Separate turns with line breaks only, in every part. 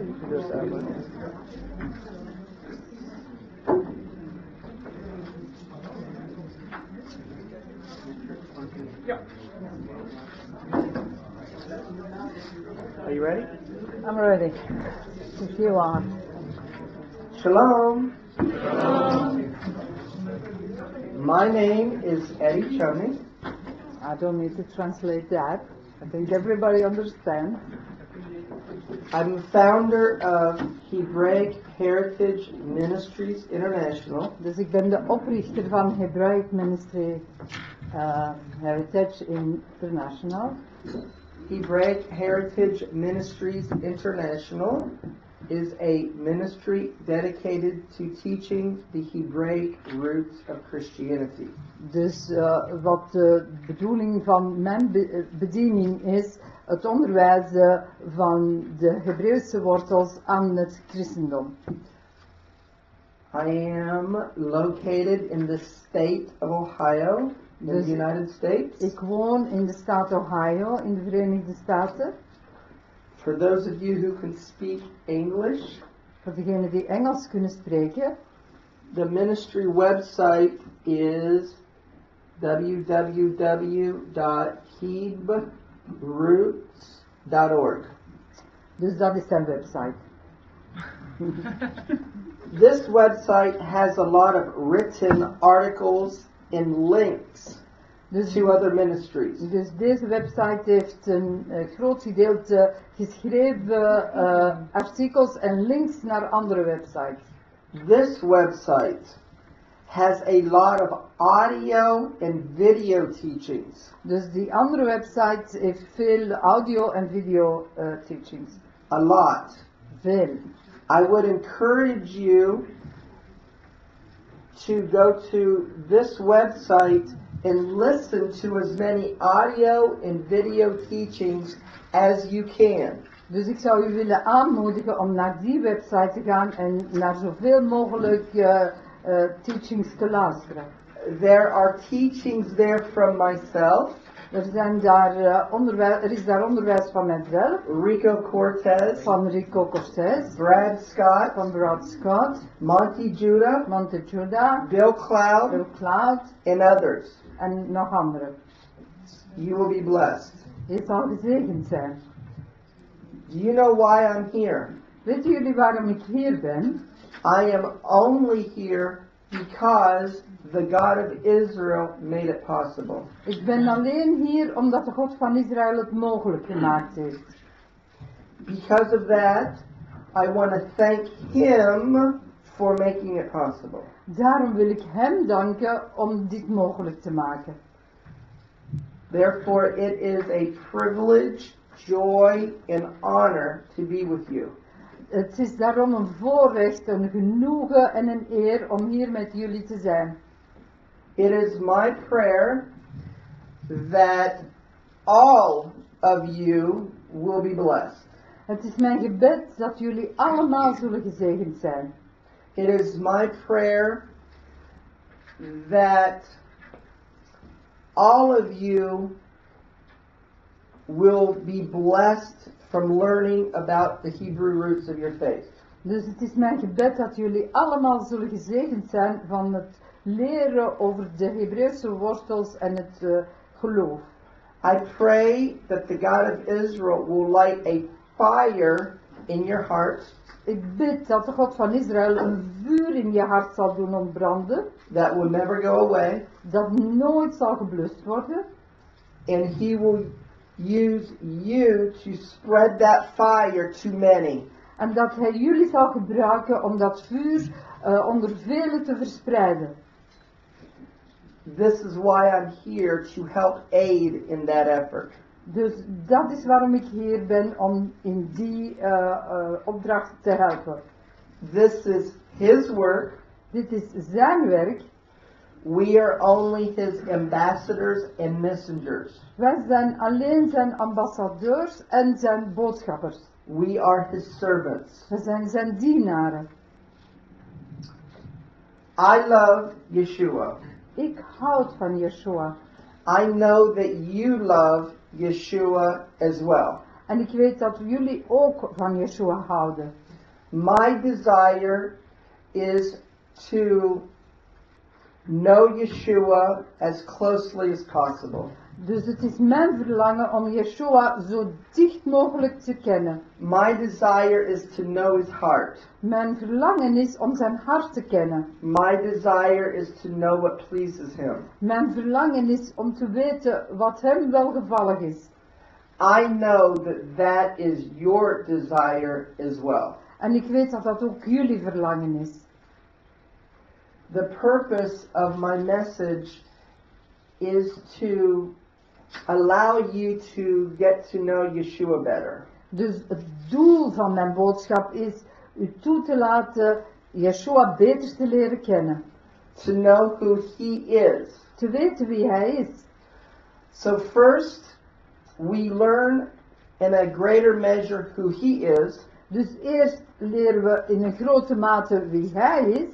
you can just have one. Are you ready?
I'm ready. If you are.
Shalom. My name is Eddie Chumney.
I don't need to translate that. I think everybody understands.
I'm the founder of Hebraic Heritage Ministries International.
Dus ik ben de oprichter van Hebraic Ministry uh, Heritage International.
Hebraic Heritage Ministries International is a ministry dedicated to teaching the Hebraic roots of Christianity.
Dus uh, wat de bedoeling van mijn be- bediening is, het onderwijzen van de Hebreeuwse wortels aan het christendom.
I am located in the state of Ohio, in
Dus-
the United States.
Ik woon in de staat Ohio, in de Verenigde Staten.
For those of you who can speak English,
Voor degenen die Engels kunnen spreken,
the ministry website is www.hebroots.org.
dus dat is zijn website.
This website has a lot of written articles and links
Dus,
to other ministries.
dus deze website heeft een eh, groot gedeelte geschreven eh, artikels en links naar andere websites.
This website has a lot of audio and video teachings.
Dus die andere website heeft veel audio en video eh, teachings.
A lot.
Veel.
I would encourage you to go to this website and listen to as many audio and video teachings as you can.
Dus ik zou u willen aanmoedigen om naar die website te gaan en naar zoveel mogelijk eh, teachings te luisteren.
There are teachings there from myself,
Er, zijn daar, eh, onderwijs, er is daar onderwijs van mijzelf,
Rico Cortez,
van Rico Cortez,
Brad Scott,
van Brad Scott,
Monty Judah,
Monte Judah,
Bill Cloud,
Bill Cloud
and others.
en nog anderen.
You will be blessed.
Je zal gezegend zijn.
Do you know why I'm here?
Weten jullie waarom ik hier ben?
I am only here because the God of Israel made it possible.
Ik ben alleen hier omdat de God van Israël het mogelijk gemaakt heeft.
Because of that, I want to thank Him for making it possible.
Daarom wil ik Hem danken om dit mogelijk te maken.
Therefore, it is a privilege, joy, and honor to be with you.
Het is daarom een voorrecht, een genoegen en een eer om hier met jullie te zijn.
It is my prayer that all of you will be blessed.
Het is mijn gebed dat jullie allemaal zullen gezegend zijn.
It is my prayer that all of you will be blessed from learning about the Hebrew roots of your faith.
Dus het is mijn gebed dat jullie allemaal zullen gezegend zijn van het leren over de Hebreeuwse wortels en het eh, geloof.
I pray that the God of Israel will light a fire in your heart
Ik bid dat de God van Israël een vuur in je hart zal doen ontbranden,
that will never go away,
dat nooit zal geblust worden.
and He will use you to spread that fire to many.
En dat hij jullie zal gebruiken om dat vuur eh, onder velen te verspreiden.
This is why I'm here to help aid in that effort.
Dus dat is waarom ik hier ben, om in die eh, eh, opdracht te helpen.
This is His work.
Dit is zijn werk.
We are only His ambassadors and messengers.
Wij zijn alleen zijn ambassadeurs en zijn boodschappers.
We are His servants.
We zijn zijn dienaren.
I love Yeshua.
Ik houd van Yeshua.
I know that you love Yeshua as well.
En ik weet dat jullie ook van Yeshua houden.
My desire is to know Yeshua as closely as possible.
Dus het is mijn verlangen om Yeshua zo dicht mogelijk te kennen.
My desire is to know his heart.
Mijn verlangen is om zijn hart te kennen.
My desire is to know what pleases him.
Mijn verlangen is om te weten wat hem welgevallig is.
I know that that is your desire as well.
En ik weet dat dat ook jullie verlangen is.
The purpose of my message is to allow you to get to know Yeshua better.
Dus het doel van mijn boodschap is u toe te laten eh, Yeshua beter te leren kennen.
To know who he is.
Te weten wie hij is.
So first, we learn in a greater measure who he is.
Dus eerst leren we in een grote mate wie hij is.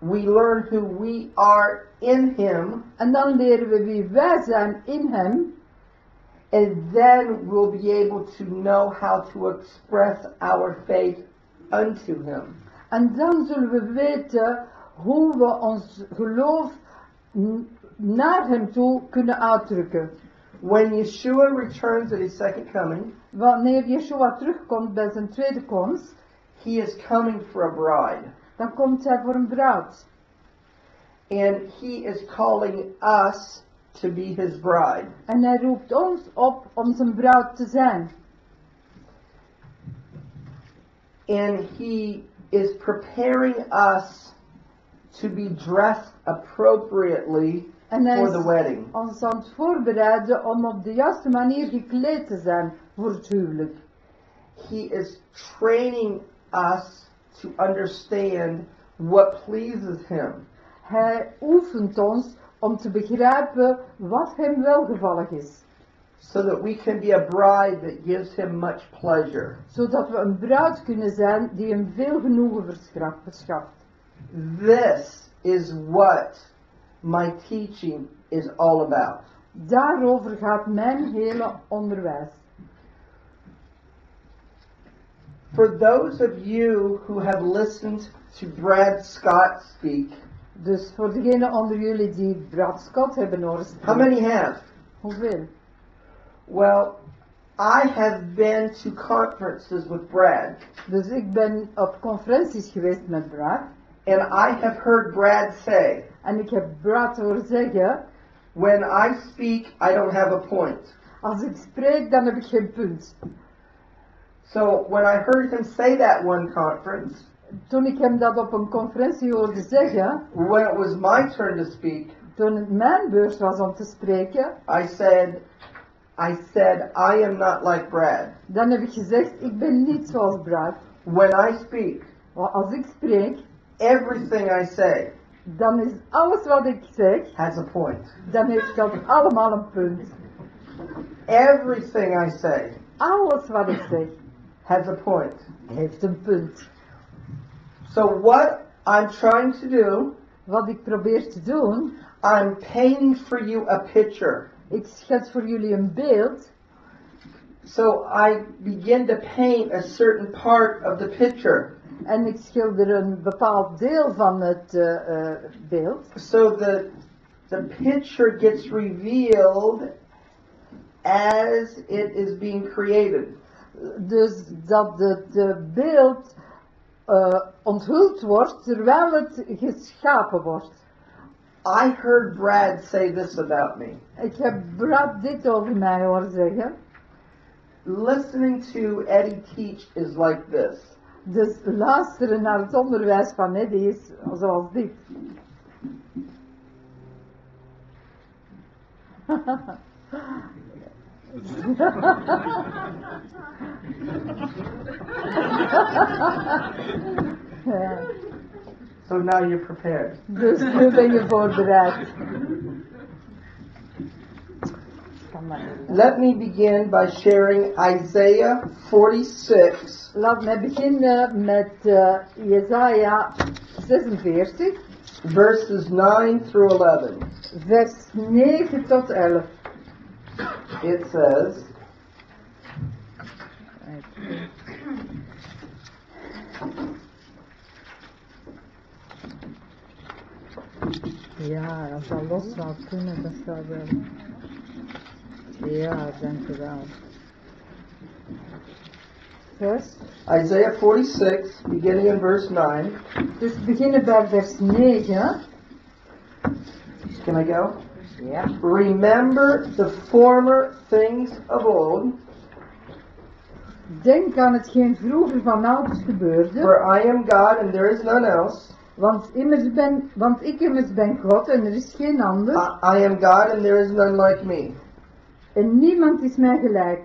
We learn who we are in him.
En dan leren we wie wij zijn in hem.
And then we'll be able to know how to express our faith unto him.
En dan zullen we weten hoe we ons geloof naar hem toe kunnen uitdrukken.
When Yeshua returns at his second coming,
Wanneer Yeshua terugkomt bij zijn tweede komst,
he is coming for a bride.
Dan komt hij voor een bruid.
And he is calling us to be his bride.
En hij roept ons op om zijn bruid te zijn.
And he is preparing us to be dressed appropriately
En hij
for the wedding.
ons aan het voorbereiden om op de juiste manier gekleed te zijn voor het huwelijk.
He is training us to understand what pleases him.
Hij oefent ons om te begrijpen wat hem welgevallig is.
so that we can be a bride that gives him much pleasure.
Zodat we een bruid kunnen zijn die hem veel genoegen verschaft-.
This is what my teaching is all about.
Daarover gaat mijn hele onderwijs.
For those of you who have listened to Brad Scott speak,
Dus voor degenen onder jullie die Brad Scott hebben horen
how many have?
Hoeveel?
Well, I have been to conferences with Brad,
Dus ik ben op conferenties geweest met Brad.
and I have heard Brad say,
En ik heb Brad horen zeggen,
When I speak, I don't have a point.
als ik spreek dan heb ik geen punt.
So when I heard him say that one conference,
Toen ik hem dat op een conferentie hoorde zeggen,
when it was my turn to speak,
toen het mijn beurt was om te spreken,
I said, I said, I am not like Brad.
dan heb ik gezegd, ik ben niet zoals Brad.
When I speak,
als ik spreek,
everything I say
dan is alles wat ik zeg,
has a point.
dan heeft dat allemaal een punt.
Everything I say
Alles wat ik zeg,
has a point.
heeft een punt.
So what I'm trying to do,
Wat ik probeer te doen,
I'm painting for you a picture.
ik schets voor jullie een beeld.
So I begin to paint a certain part of the picture.
En ik schilder een bepaald deel van het eh, eh, beeld.
So the the picture gets revealed as it is being created.
Dus dat het beeld eh, onthuld wordt terwijl het geschapen wordt.
I heard Brad say this about me.
Ik heb Brad dit over mij horen zeggen.
Listening to Eddie teach is like this.
Dus luisteren naar het onderwijs van Eddie is zoals dit.
So now you're prepared.
dus nu ben je voorbereid. Kan maar niet.
Let me begin by sharing Isaiah 46,
Laat mij beginnen met eh Jesaja 46,
verses 9 through 11.
vers 9 tot 11.
It says.
Ja, als dat los zou kunnen, dat zou wel. Ja, dank u wel. Vers.
Isaiah 46, beginning in verse 9.
Dus we beginnen bij vers 9.
Can I go?
Ja.
Remember the former things of old,
Denk aan hetgeen vroeger van oud gebeurde.
for I am God and there is none else.
Want, immers ben, want ik immers ben God en er is geen ander.
I, I am God and there is none like me.
En niemand is mij gelijk.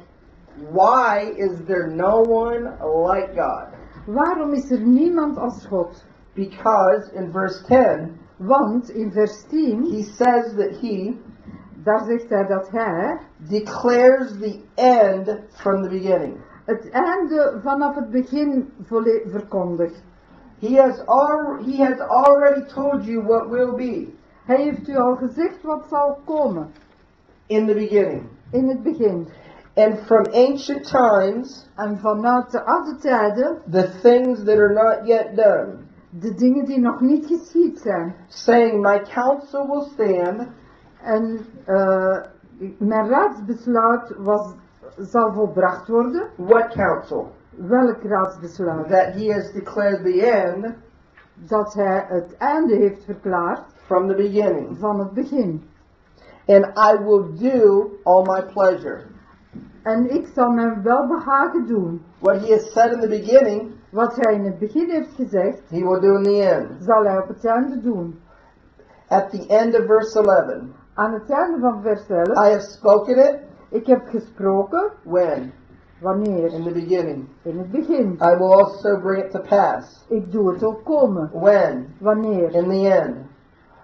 Why is there no one like God?
Waarom is er niemand als God?
Because in verse 10,
Want in vers 10,
he says that he
daar zegt hij dat hij
declares the end from the beginning.
het einde vanaf het begin verkondigt.
He has, al, he has already told you what will be
Hij heeft u al gezegd wat zal komen
in the beginning.
in het begin.
And from ancient times,
En vanuit de oude tijden,
the things that are not yet done,
de dingen die nog niet geschied zijn.
saying, My counsel will stand,
En eh, mijn raadsbesluit was, zal volbracht worden.
what counsel?
Welk raadsbesluit?
That he has declared the end
Dat hij het einde heeft verklaard
from the beginning.
van het begin.
And I will do all my pleasure.
En ik zal mijn welbehagen doen.
What he has said in the beginning,
Wat hij in het begin heeft gezegd,
he will do in the end.
zal hij op het einde doen.
At the end of verse 11,
Aan het einde van vers 11,
I have spoken it
ik heb gesproken,
when?
wanneer?
In the beginning.
In het begin.
I will also bring it to pass.
Ik doe het ook komen.
When?
Wanneer?
In the end.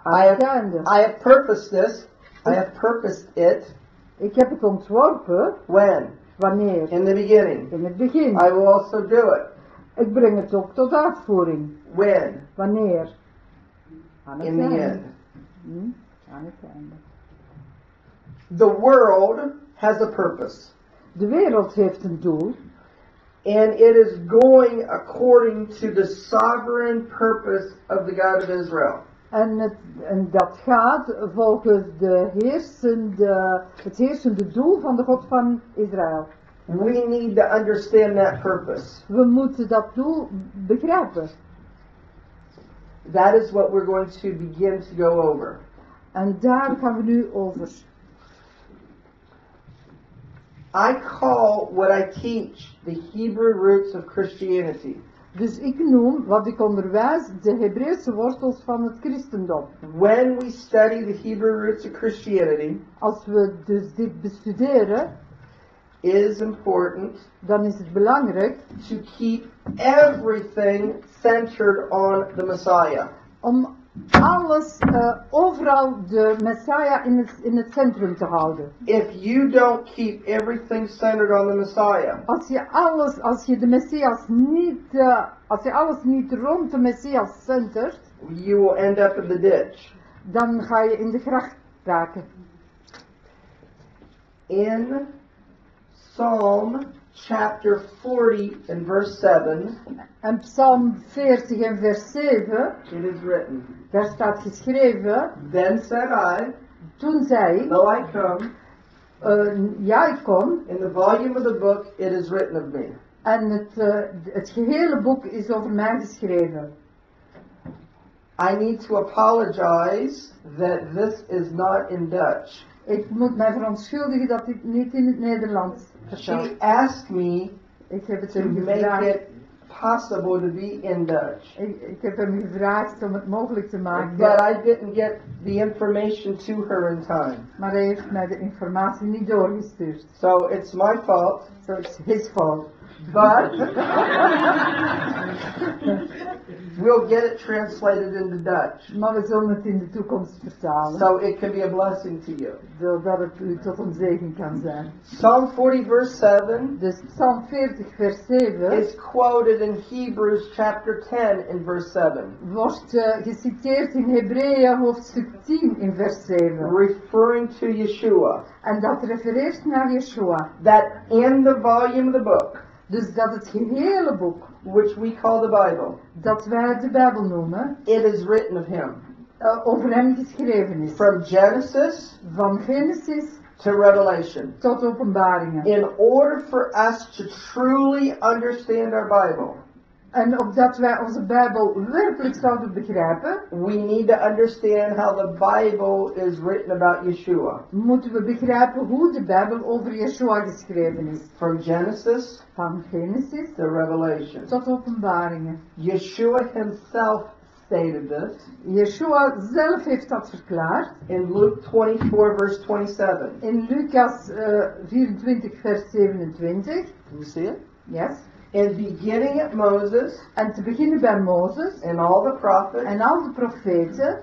Aan
I
het
have,
einde.
I have purposed this. I have purposed it.
Ik heb het ontworpen.
When?
Wanneer?
In the beginning.
In het begin.
I will also do it.
Ik breng het ook tot uitvoering.
When?
Wanneer? Aan het
In the
einde.
end.
Hm? Aan het einde.
The world has a purpose.
De wereld heeft een doel.
And it is going according to the sovereign purpose of the God of Israel.
En, het, en dat gaat volgens de heersende, het heersende doel van de God van Israël.
We need to understand that purpose.
We moeten dat doel begrijpen.
That is what we're going to begin to go over.
En daar gaan we nu over.
I call what I teach the Hebrew roots of Christianity.
Dus ik noem wat ik onderwijs de Hebreeuwse wortels van het christendom.
When we study the Hebrew roots of Christianity,
Als we dus dit bestuderen,
is important
dan is het belangrijk
to keep everything centered on the Messiah.
om alles, eh, overal de Messiah in het, in het centrum te houden.
If you don't keep everything centered on the Messiah,
Als je alles, als je de Messias niet, eh, als je alles niet rond de Messias centert,
you will end up in the ditch.
dan ga je in de gracht raken.
In Psalm chapter 40 and verse 7,
En Psalm 40 en vers 7,
it is written,
daar staat geschreven,
Then said I,
toen zei ik,
Lo I come,
eh, ja ik kom,
in the volume of the book it is written of me.
en het, eh, het gehele boek is over mij geschreven.
I need to apologize that this is not in Dutch.
Ik moet mij verontschuldigen dat ik niet in het Nederlands.
She asked me
Ik heb het
to
hem
make
gevraagd.
it possible to be in Dutch.
Ik, ik heb hem gevraagd om het mogelijk te maken.
But I didn't get the information to her in time.
Maar hij heeft mij de informatie niet doorgestuurd.
So it's my fault.
So it's his fault.
But we'll get it translated into Dutch.
Maar we zullen het in de toekomst vertalen.
So it can be a blessing to you.
Zodat het u tot een zegen kan zijn.
Psalm 40 verse 7
Dus Psalm 40 vers 7
is quoted in Hebrews chapter 10 in verse 7,
wordt eh, geciteerd in Hebreeën hoofdstuk 10 in vers 7.
referring to Yeshua.
En dat refereert naar Yeshua.
That in the volume of the book,
Dus dat het gehele boek,
which we call the Bible,
dat wij de Bijbel noemen,
it is written of him.
eh, over hem geschreven is.
From Genesis
Van Genesis
to Revelation.
tot openbaringen.
In order for us to truly understand our Bible,
En opdat wij onze Bijbel werkelijk zouden begrijpen,
we need to understand how the Bible is written about Yeshua.
moeten we begrijpen hoe de Bijbel over Yeshua geschreven is.
From Genesis
Van Genesis
to Revelation.
tot openbaringen.
Yeshua himself stated this
Yeshua zelf heeft dat verklaard
in Luke 24, verse 27.
in Lucas eh, 24, vers 27.
Can you see it?
Yes.
In beginning at Moses.
En te beginnen bij Mozes.
And all the prophets,
en al de profeten.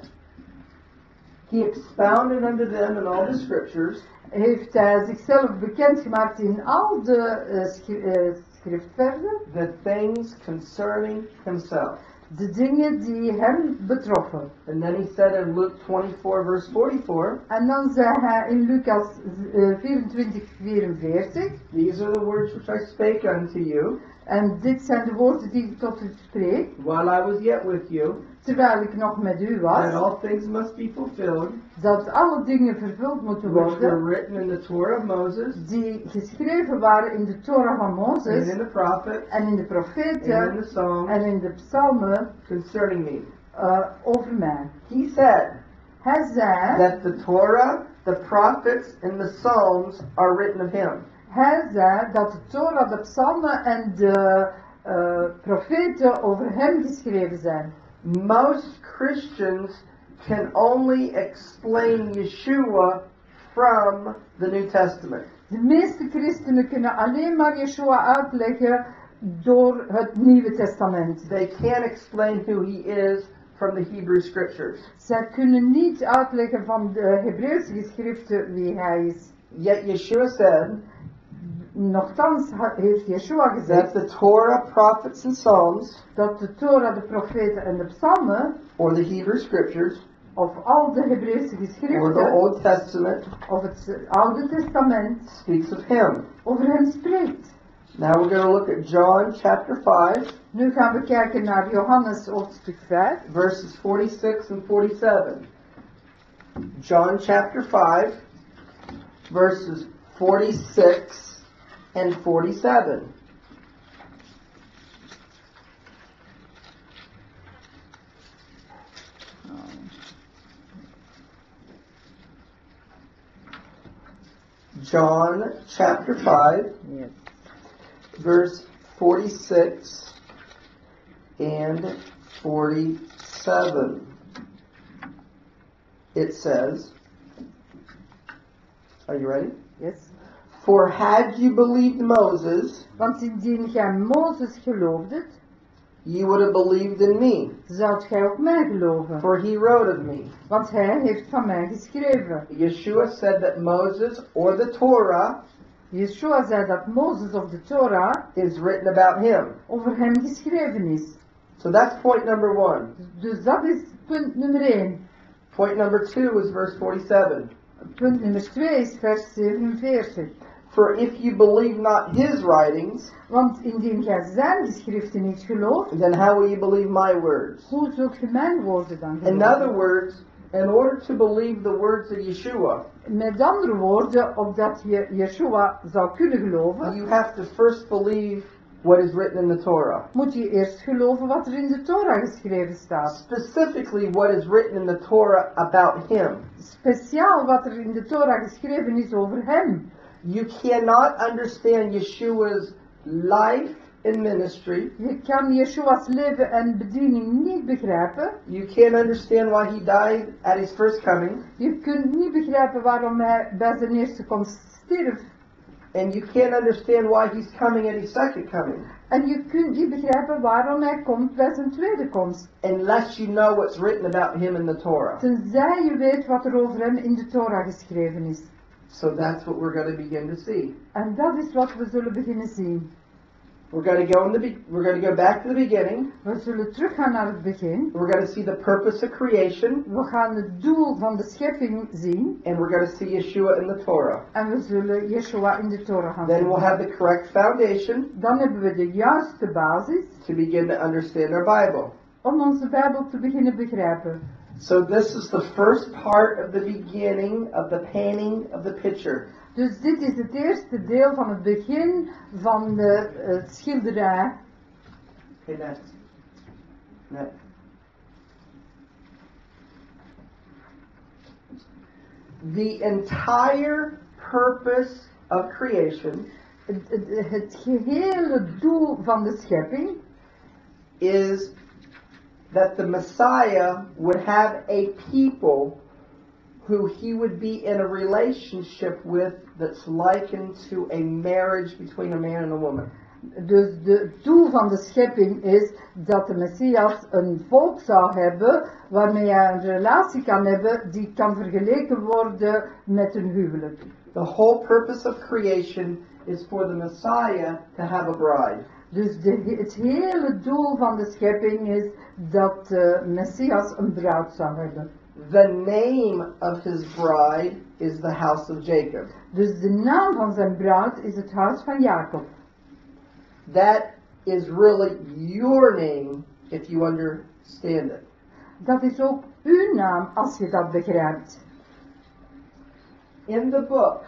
He expounded unto them in all the scriptures.
Heeft hij zichzelf bekendgemaakt in al de eh, schri- eh, schriftversen,
the things concerning himself.
de dingen die hem betroffen.
And then he said in Luke 24, verse 44,
En dan zei hij in Lucas eh, 24, 44,
These are the words which I spake unto you
en dit zijn de woorden die ik tot u spreek,
while I was yet with you,
terwijl ik nog met u
that
was,
all things must be fulfilled,
dat alle dingen vervuld moeten
which were
worden,
written in the Torah of Moses,
die geschreven waren in de Torah van
and
Mozes
in the prophets,
en in de
and in
profeten
the Psalms
en in de psalmen
concerning me.
eh, over mij.
He said
Hij zei,
that the Torah, the prophets, and the Psalms are written of him.
Hij zei dat de Torah, de psalmen en de eh, profeten over hem geschreven zijn.
Most Christians can only explain Yeshua from the New Testament.
De meeste christenen kunnen alleen maar Yeshua uitleggen door het Nieuwe Testament.
They can't explain who he is from the Hebrew Scriptures.
Zij kunnen niet uitleggen van de Hebreeuwse geschriften wie hij is.
Yet Yeshua said
Nochtans heeft Yeshua
that the Torah, prophets, and Psalms,
dat de Torah, de profeten en de psalmen,
or the Hebrew Scriptures,
of al de Hebreeuwse
or the Old Testament,
of het Oude Testament,
speaks of him.
over hem spreekt.
Now we're going to look at John chapter 5,
Nu gaan we kijken naar Johannes hoofdstuk 5,
verses 46 and 47. John chapter 5, verses 46 and 47. John chapter 5,
Yes.
verse 46 and 47. It says, Are you ready?
Yes.
For had you believed Moses,
Want indien gij Mozes geloofdet,
you would have believed in me,
zoudt gij ook mij geloven.
for he wrote of me.
Want hij heeft van mij geschreven.
Yeshua said that Moses or the Torah
Yeshua zei dat Mozes of de Torah
is written about him.
over hem geschreven is.
So that's point number one.
Dus dat is punt nummer 1.
Point number two is verse 47.
Punt nummer 2 is vers 47.
For if you believe not his writings,
Want indien gij zijn geschriften niet gelooft,
then how will you believe my words?
hoe zult ge mijn woorden dan
In other
geloven?
words, in order to believe the words of Yeshua,
Met andere woorden, opdat je Yeshua zou kunnen geloven,
you have to first believe what is written in the Torah.
moet je eerst geloven wat er in de Torah geschreven staat.
Specifically, what is written in the Torah about him.
Speciaal wat er in de Torah geschreven is over hem.
You cannot understand Yeshua's life and ministry.
Je kan Yeshua's leven en bediening niet begrijpen.
You can't understand why he died at his first coming.
Je kunt niet begrijpen waarom hij bij zijn eerste komst stierf.
And you can't understand why he's coming at his second coming.
En je kunt niet begrijpen waarom hij komt bij zijn tweede komst.
Unless you know what's written about him in the Torah.
Tenzij je weet wat er over hem in de Torah geschreven is.
So that's what we're going to begin to see.
En dat is wat we zullen beginnen zien.
We're going to go in the we're going to go back to the beginning.
We zullen teruggaan naar het begin.
We're going to see the purpose of creation,
We gaan het doel van de schepping zien.
and we're going to see Yeshua in the Torah.
En we zullen Yeshua in de Torah gaan
Then
zien.
we'll have the correct foundation
Dan hebben we de juiste basis
to begin to understand our Bible.
om onze Bijbel te beginnen begrijpen.
So this is the first part of the beginning of the painting of the picture.
Dus dit is het eerste deel van het begin van de eh, schilderij.
Okay, next. Next. The entire purpose of creation
Het, het, het gehele doel van de schepping
is that the Messiah would have a people who he would be in a relationship with that's likened to a marriage between a man and a woman.
Dus de, doel van de schepping is dat de Messias een volk zou hebben waarmee hij een relatie kan hebben die kan vergeleken worden met een huwelijk.
The whole purpose of creation is for the Messiah to have a bride.
Dus de, het hele doel van de schepping is dat de Messias een bruid zou hebben.
The name of his bride is the house of Jacob.
Dus de naam van zijn bruid is het huis van Jacob.
That is really your name if you understand it.
Dat is ook uw naam als je dat begrijpt.
In the book,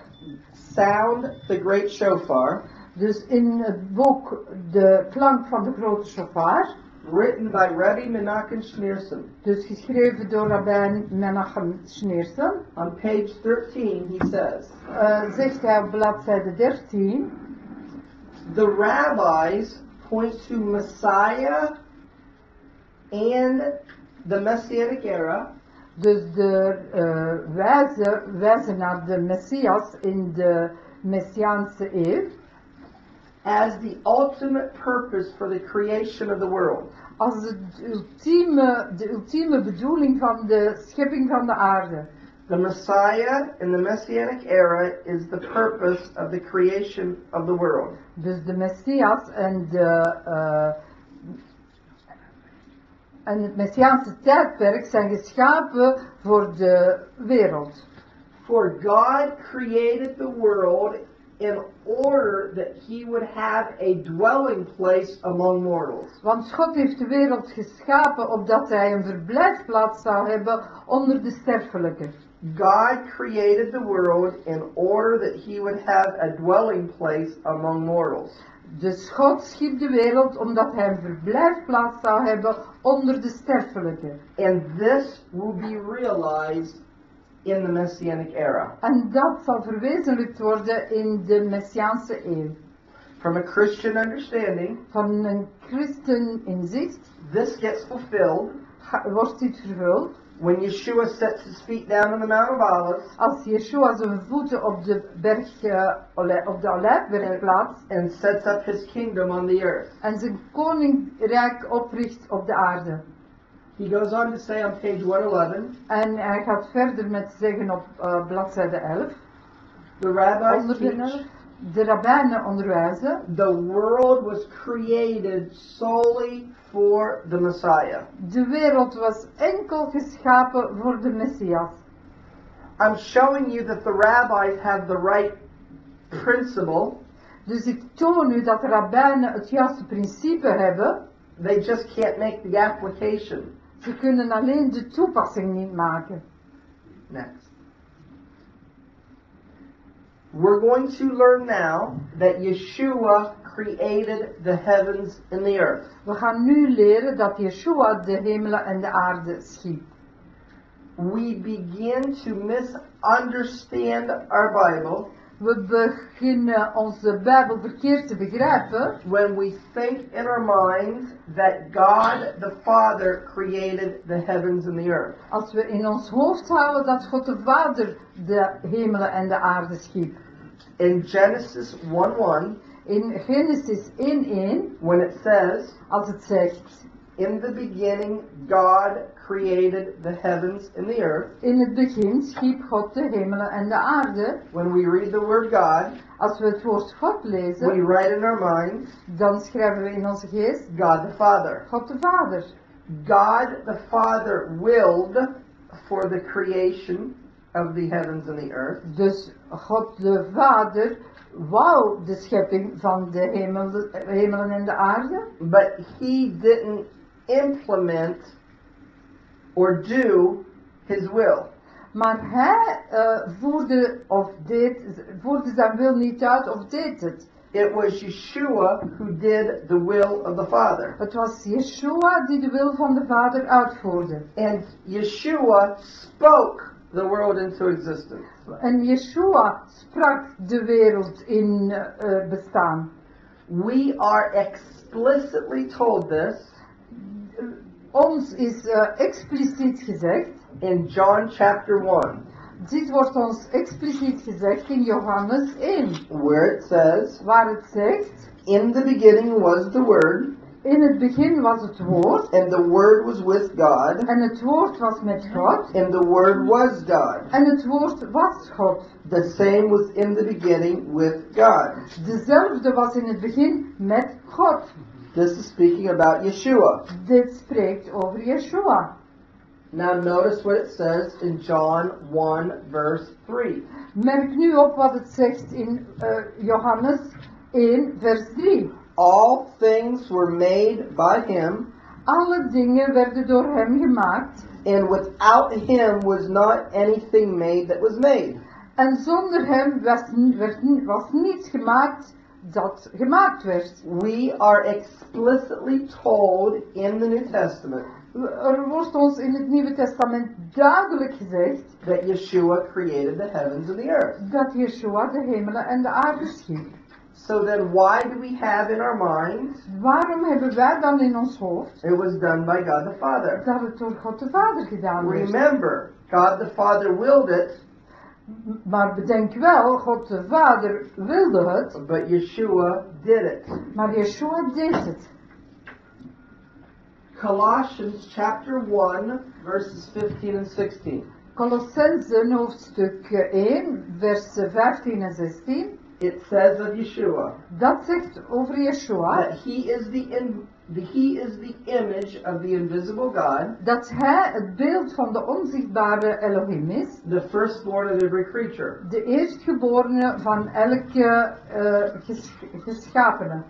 Sound the Great Shofar,
Dus in het boek De klank van de grote shofar,
written by Rebbe Menachem Schneerson,
dus geschreven door rabbijn Menachem Schneerson,
on page 13, he says,
eh, zegt hij op bladzijde 13,
The rabbis point to Messiah and the Messianic era.
dus de eh wijzen wijzen naar de Messias in de Messiaanse eeuw
as the ultimate purpose for the creation of the world.
als het ultieme, de ultieme bedoeling van de schepping van de aarde.
The Messiah in the Messianic era is the purpose of the creation of the world.
Dus de Messias en de eh, en het Messiaanse tijdperk zijn geschapen voor de wereld.
For God created the world in order that he would have a dwelling place among mortals.
Want God heeft de wereld geschapen opdat hij een verblijfplaats zou hebben onder de sterfelijken.
God created the world in order that he would have a dwelling place among mortals.
Dus God schiep de wereld omdat hij een verblijfplaats zou hebben onder de sterfelijken.
And this will be realized in the Messianic era.
En dat zal verwezenlijkt worden in de Messiaanse eeuw.
From a Christian understanding,
Van een christen inzicht
this gets fulfilled
wordt dit vervuld
when Yeshua sets his feet down on the Mount of Olives
als Yeshua zijn voeten op de berg, eh, op de Olijfberg plaatst
and sets up his kingdom on the earth.
en zijn koninkrijk opricht op de aarde.
He goes on to say on page 111
En hij gaat verder met zeggen op eh, bladzijde 11,
the rabbis teach
11, de rabbijnen onderwijzen,
the world was created solely for the Messiah.
de wereld was enkel geschapen voor de Messias.
I'm showing you that the rabbis have the right principle.
Dus ik toon u dat de rabbijnen het juiste principe hebben.
They just can't make the application.
Ze kunnen alleen de toepassing niet maken.
Next. We're going to learn now that Yeshua created the heavens and the earth.
We gaan nu leren dat Yeshua de hemelen en de aarde schiep.
We begin to misunderstand our Bible
We beginnen onze Bijbel verkeerd te begrijpen
when we think in our minds that God the Father created the heavens and the earth.
als we in ons hoofd houden dat God de Vader de hemelen en de aarde schiep.
In Genesis 1 1,
In Genesis 1:1,
when it says,
als het zegt,
In the beginning, God created the heavens and the earth.
In het begin schiep God de hemelen en de aarde.
When we read the word God,
Als we het woord God
we write in our minds
dan schrijven we in onze geest
God the Father.
God de Vader.
God the Father willed for the creation of the heavens and the earth.
Dus God de Vader wou de schepping van de hemel, hemelen en de aarde,
But he didn't implement or do his will.
maar hij eh, voerde, of deed, voerde zijn wil niet uit of deed het.
It was Yeshua who did the will of the Father.
Het was Yeshua die de wil van de Vader uitvoerde.
And Yeshua spoke the world into existence.
En Yeshua sprak de wereld in eh, bestaan.
We are explicitly told this
Ons is eh, expliciet gezegd,
in John chapter 1,
dit wordt ons expliciet gezegd in Johannes 1,
where it says,
waar het zegt,
In the beginning was the Word,
in het begin was het woord,
and the Word was with God,
en het woord was met God,
and the Word was God.
en het woord was God.
The same was in the beginning with God.
Dezelfde was in het begin met God.
This is speaking about Yeshua.
Dit spreekt over Yeshua.
Now notice what it says in John 1 verse 3.
Merk nu op wat het zegt in eh, Johannes 1, vers 3.
All things were made by him,
Alle dingen werden door hem gemaakt.
and without him was not anything made that was made.
En zonder hem was, werd, was niets gemaakt dat gemaakt werd.
We are explicitly told in the New Testament
Er wordt ons in het Nieuwe Testament duidelijk gezegd
that Yeshua created the heavens and the earth.
dat Yeshua de hemelen en de aarde schiep.
So then why do we have in our minds
Waarom hebben wij dan in ons hoofd
it was done by God the Father?
dat het door God de Vader gedaan werd?
Remember, God the Father willed it,
Maar bedenk wel, God de Vader wilde het,
but Yeshua did it.
maar Yeshua deed het.
Colossians chapter 1, verses 15 and 16.
Colossensen hoofdstuk 1, versen 15 en 16.
It says of Yeshua
Dat zegt over Yeshua
that he is the, he is the image of the invisible God,
dat hij het beeld van de onzichtbare Elohim is,
the firstborn of every creature.
de eerstgeborene van elke eh, ges- geschapene.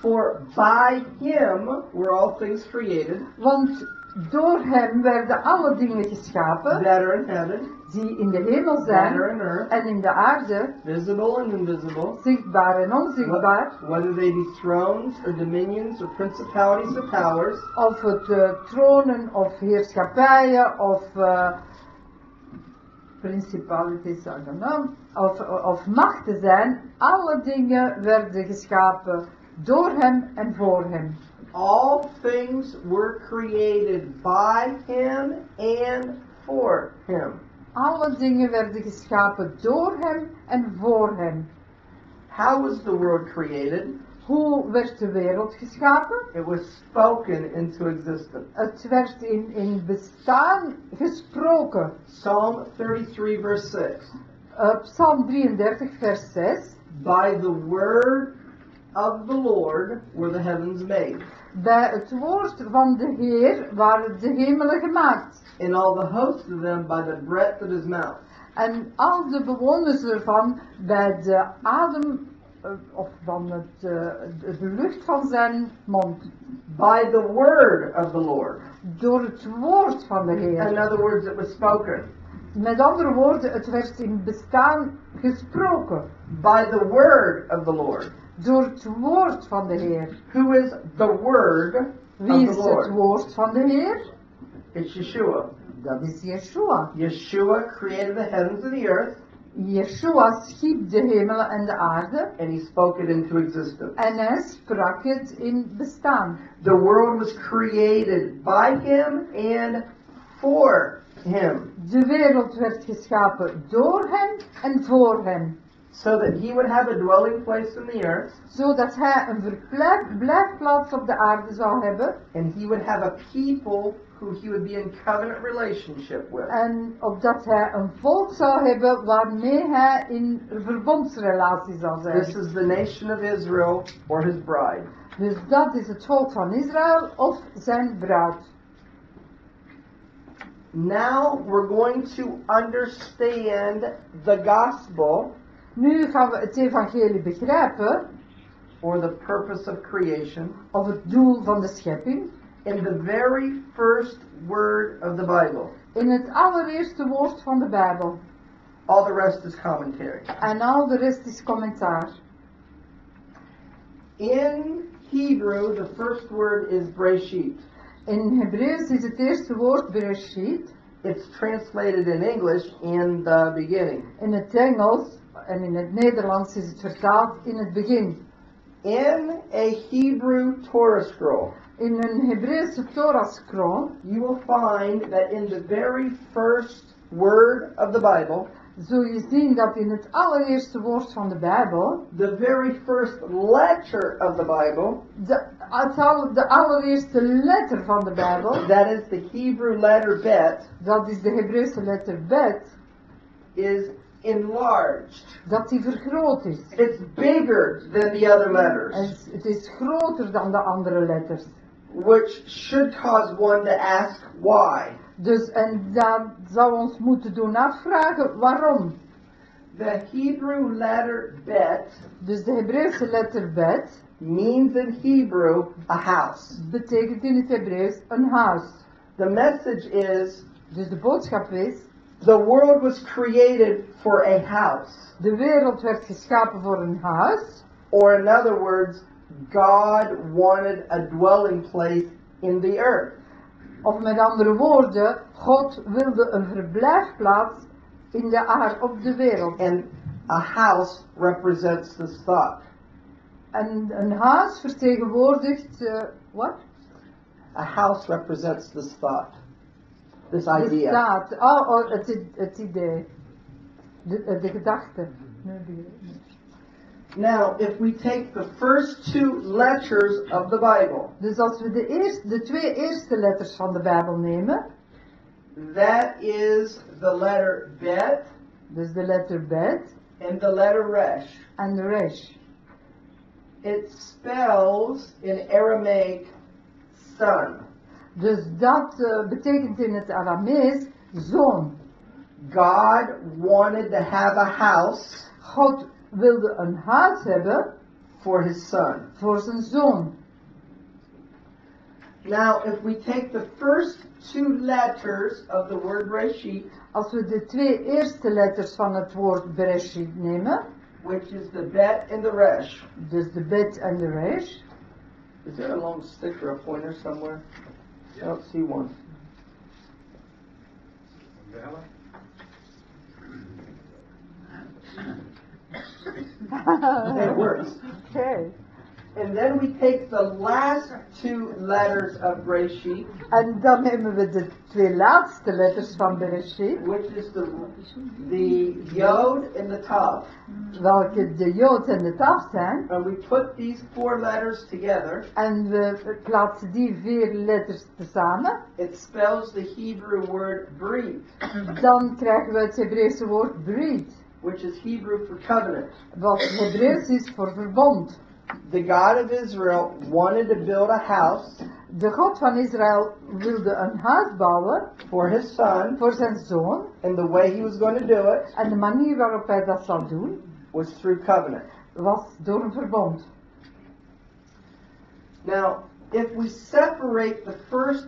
For by him were all things created
Want door hem werden alle dingen geschapen
that are in heaven,
die in de hemel
that are
zijn
in earth,
en in de aarde,
visible and invisible,
zichtbaar en onzichtbaar.
whether they be thrones or dominions or principalities or powers.
Of het eh, tronen of heerschappijen of eh principalities, I don't know, of, of machten zijn, alle dingen werden geschapen door hem en voor hem.
All things were created by him and for him.
Alle dingen werden geschapen door hem en voor hem.
How was the world created?
Hoe werd de wereld geschapen?
It was spoken into existence.
Het werd in, in bestaan gesproken.
Psalm 33, verse 6.
Uh, Psalm 33, vers 6.
By the word of the Lord were the heavens made,
Bij het woord van de Heer waren de hemelen gemaakt.
and all the hosts of them by the breath of his mouth.
En al de bewoners ervan bij de adem eh, of van het, eh, de, de lucht van zijn mond.
By the word of the Lord.
Door het woord van de
In
Heer.
other words, it was spoken.
Met andere woorden, het werd in bestaan gesproken.
By the word of the Lord.
Door het woord van de Heer.
Who is the word
Wie is het woord van de Heer?
It's Yeshua.
Dat is Yeshua.
Yeshua created the heavens and the earth,
Yeshua schiep de hemelen en de aarde.
and he spoke it into existence.
En hij sprak het in bestaan.
The world was created by him and for him.
De wereld werd geschapen door hem en voor hem.
So that he would have a dwelling place in the earth, So
zodat hij een blijfplaats op de aarde zou hebben
and he would have a people who he would be in covenant relationship with.
en opdat hij een volk zou hebben waarmee hij in verbondsrelatie zou
This is the nation of Israel or his bride.
Dus dat is het volk van Israël of zijn bruid.
Now we're going to understand the gospel
Nu gaan we het evangelie begrijpen,
or the purpose of creation
of het doel van de schepping,
in the very first word of the Bible.
in het allereerste woord van de Bijbel.
All the rest is commentary.
En al de rest is commentaar.
In Hebrew, the first word is Breshit.
In Hebreeuws is het eerste woord Bereshit.
It's translated in English in the beginning.
In het Engels en in het Nederlands is het vertaald in het begin.
In a Hebrew Torah scroll,
In een Hebreeuwse Torah-scroll
you will find that in the very first word of the Bible,
zul je zien dat in het allereerste woord van de Bijbel,
the very first letter of the Bible,
de, de allereerste letter van de Bijbel,
that is the Hebrew letter bet,
dat is de Hebreeuwse letter Bet,
is enlarged.
dat die vergroot is.
It's bigger than the other
En
letters,
het is groter dan de andere letters.
which should cause one to ask why.
Dus, en dat zou ons moeten doen afvragen waarom.
The Hebrew letter bet
Dus de Hebreeuwse letter Bet
means in Hebrew a house.
betekent in het Hebreeuws een huis.
The message is
Dus de boodschap is,
the world was created for a house.
de wereld werd geschapen voor een huis.
Or, in other words, God wanted a dwelling place in the earth.
Of met andere woorden, God wilde een verblijfplaats in de aarde op de wereld.
And a house represents this thought.
En een huis vertegenwoordigt, eh, wat?
A house represents this thought, this
De
idea.
staat, oh, oh het, i- het idee, de, de gedachte.
Now, if we take the first two letters of the Bible,
Dus als we de, eerste, de twee eerste letters van de Bijbel nemen,
that is the letter Bet
dus de letter Bet
and the letter Resh.
And de Resh,
It spells in Aramaic son.
Dus dat eh, betekent in het Aramees zoon.
God wanted to have a house
God wilde een huis hebben
for his son.
voor zijn zoon.
Now, if we take the first two letters of the word Reshit,
Als we de twee eerste letters van het woord Bereshit nemen,
which is the Bet and the Resh,
dus de Bet en de Resh,
is there a long stick or a pointer somewhere? I don't see one. It works.
Oké.
And then we take the last two letters of Reshit,
En dan nemen we de twee laatste letters van Bereshit,
which is the the Yod and the Tav.
welke de Jood en de Taf zijn.
And we put these four letters together.
En we plaatsen die vier letters tezamen.
It spells the Hebrew word breed,
Dan krijgen we het Hebreeuwse woord breed,
which is Hebrew for covenant.
wat Hebreeuws is voor verbond.
The God of Israel wanted to build a house
De God van Israël wilde een huis bouwen
for his son,
voor zijn zoon.
and the way he was going to do it
En de manier waarop hij dat zou doen,
was through covenant.
was door een verbond.
Now, if we separate the first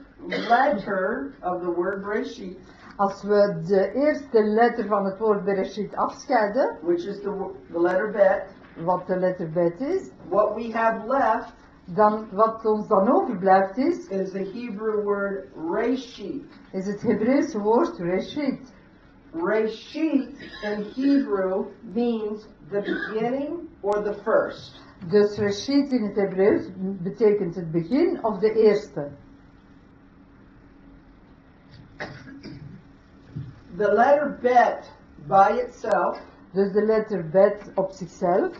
letter of the word Breshit,
Als we de eerste letter van het woord Bereshit afscheiden,
which is the, the letter Bet,
wat de letter Bet is,
what we have left
dan wat ons dan overblijft is,
is the Hebrew word Reshit.
is het Hebreeuwse woord Reshit.
Reshit in Hebrew means the beginning or the first.
Dus Reshit in het Hebreeuws betekent het begin of de eerste.
The letter Bet by itself
Dus de letter bet op zichzelf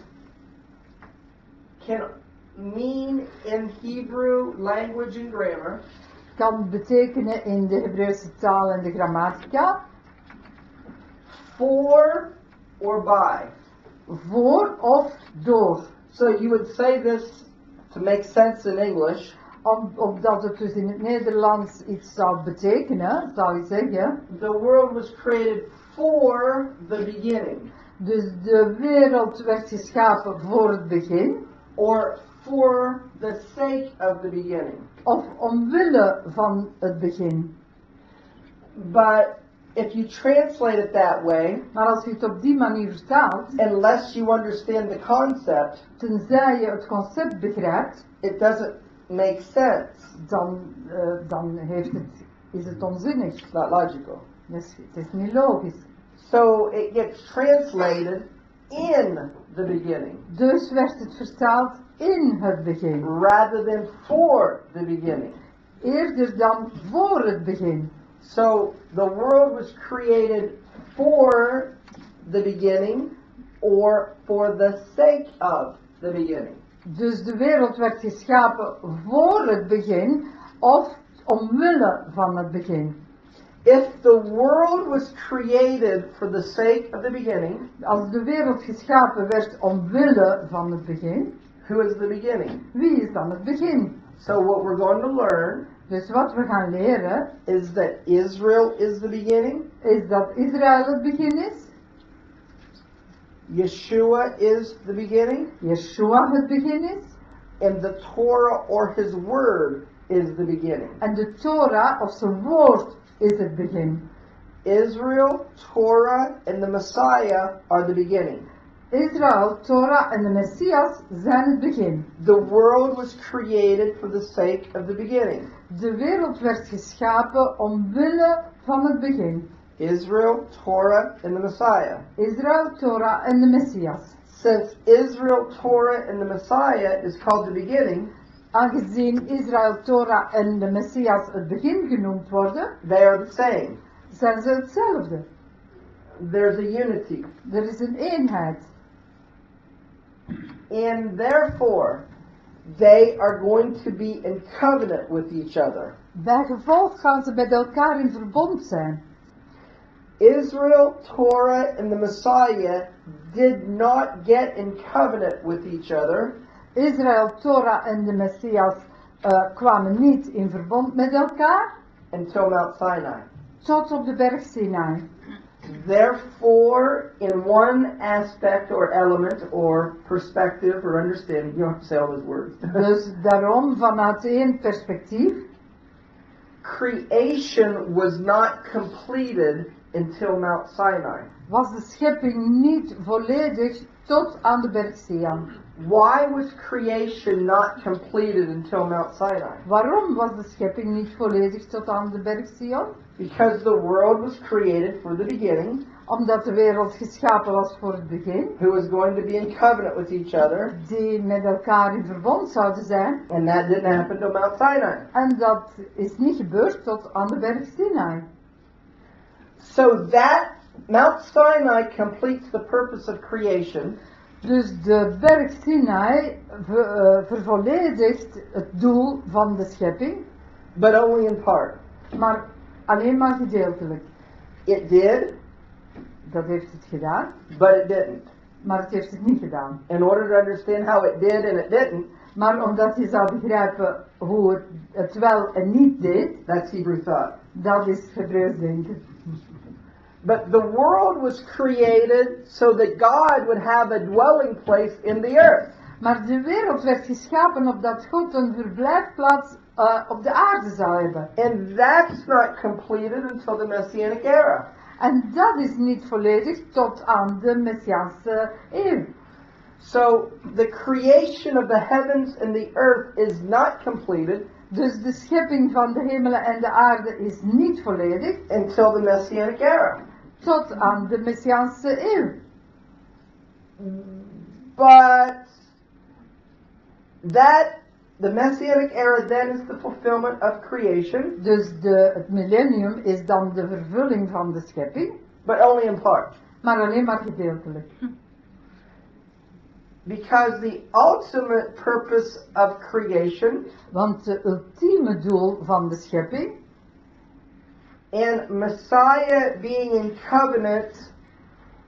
can mean in Hebrew language and grammar
kan betekenen in de Hebreeuwse taal en de grammatica
for or by.
voor of door.
So you would say this to make sense in English.
Om, opdat het dus in het Nederlands iets zou betekenen, zou je zeggen.
The world was created for the beginning
Dus de wereld werd geschapen voor het begin,
or for the sake of the beginning.
of omwille van het begin.
But if you translate it that way,
Maar als je het op die manier vertaalt,
unless you understand the concept,
tenzij je het concept begrijpt,
it doesn't make sense.
dan, eh, dan heeft het, is het onzinnig.
It's not logical.
Dus het is niet logisch.
So it gets translated in the beginning
Dus werd het vertaald in het begin,
rather than for the beginning.
eerder dan voor het begin.
So the world was created for the beginning or for the sake of the beginning.
Dus de wereld werd geschapen voor het begin of omwille van het begin.
If the world was created for the sake of the beginning,
Als de wereld geschapen werd omwille van het begin,
who is the beginning?
wie is dan het begin?
So what we're going to learn
Dus wat we gaan leren
is that Israel is the beginning,
is dat Israël het begin is,
Yeshua is the beginning,
Yeshua het begin is
and the Torah or his word is the beginning.
en de Torah of zijn woord is het beginning.
Israel, Torah, and the Messiah are the beginning.
Israël, Torah and de Messias zijn het begin.
The world was created for the sake of the beginning.
De wereld werd geschapen omwille van het begin.
Israel, Torah, and the Messiah.
Israël, Torah en de Messias.
Since Israel, Torah, and the Messiah is called the beginning,
Aangezien Israël, Torah en de Messias het begin genoemd worden,
they are the same.
zijn ze hetzelfde.
There's a unity.
Er is een eenheid.
And therefore, they are going to be in covenant with each other.
Bij gevolg gaan ze met elkaar in verbond zijn.
Israel, Torah, and the Messiah did not get in covenant with each other
Israël, Torah en de Messias eh, kwamen niet in verbond met elkaar
until Mount Sinai.
tot op de berg Sinai.
Therefore, in one aspect or element or perspective or understanding, you don't have to say all those words.
Dus daarom vanuit één perspectief,
creation was not completed until Mount Sinai.
was de schepping niet volledig tot aan de berg Sion.
Why was creation not completed until Mount Sinai?
Waarom was de schepping niet volledig tot aan de berg Sion?
Because the world was created for the beginning,
Omdat de wereld geschapen was voor het begin,
who was going to be in covenant with each other,
die met elkaar in verbond zouden zijn.
and that didn't happen till Mount Sinai.
En dat is niet gebeurd tot aan de berg Sinai.
So that Mount Sinai completes the purpose of creation,
Dus de berg Sinai ver, eh, vervolledigt het doel van de schepping,
but only in part.
maar alleen maar gedeeltelijk.
It did,
Dat heeft het gedaan,
but it didn't.
maar het heeft het niet gedaan.
In order to understand how it did and it didn't,
Maar omdat je zou begrijpen hoe het, het wel en niet deed,
that's Hebrew thought.
dat is Hebreeuws denken.
But the world was created so that God would have a dwelling place in the earth.
Maar de wereld werd geschapen opdat God een verblijfplaats eh, op de aarde zou hebben.
And that's not completed until the Messianic era.
En dat is niet volledig tot aan de Messiaanse eeuw.
So the creation of the heavens and the earth is not completed
Dus de schepping van de hemelen en de aarde is niet volledig
until the Messianic era.
Tot aan de Messiaanse eeuw.
But that the Messianic era then is the fulfillment of creation,
Dus de, het millennium is dan de vervulling van de schepping,
but only in part.
maar alleen maar gedeeltelijk.
Because the ultimate purpose of creation
Want het ultieme doel van de schepping
and Messiah being in covenant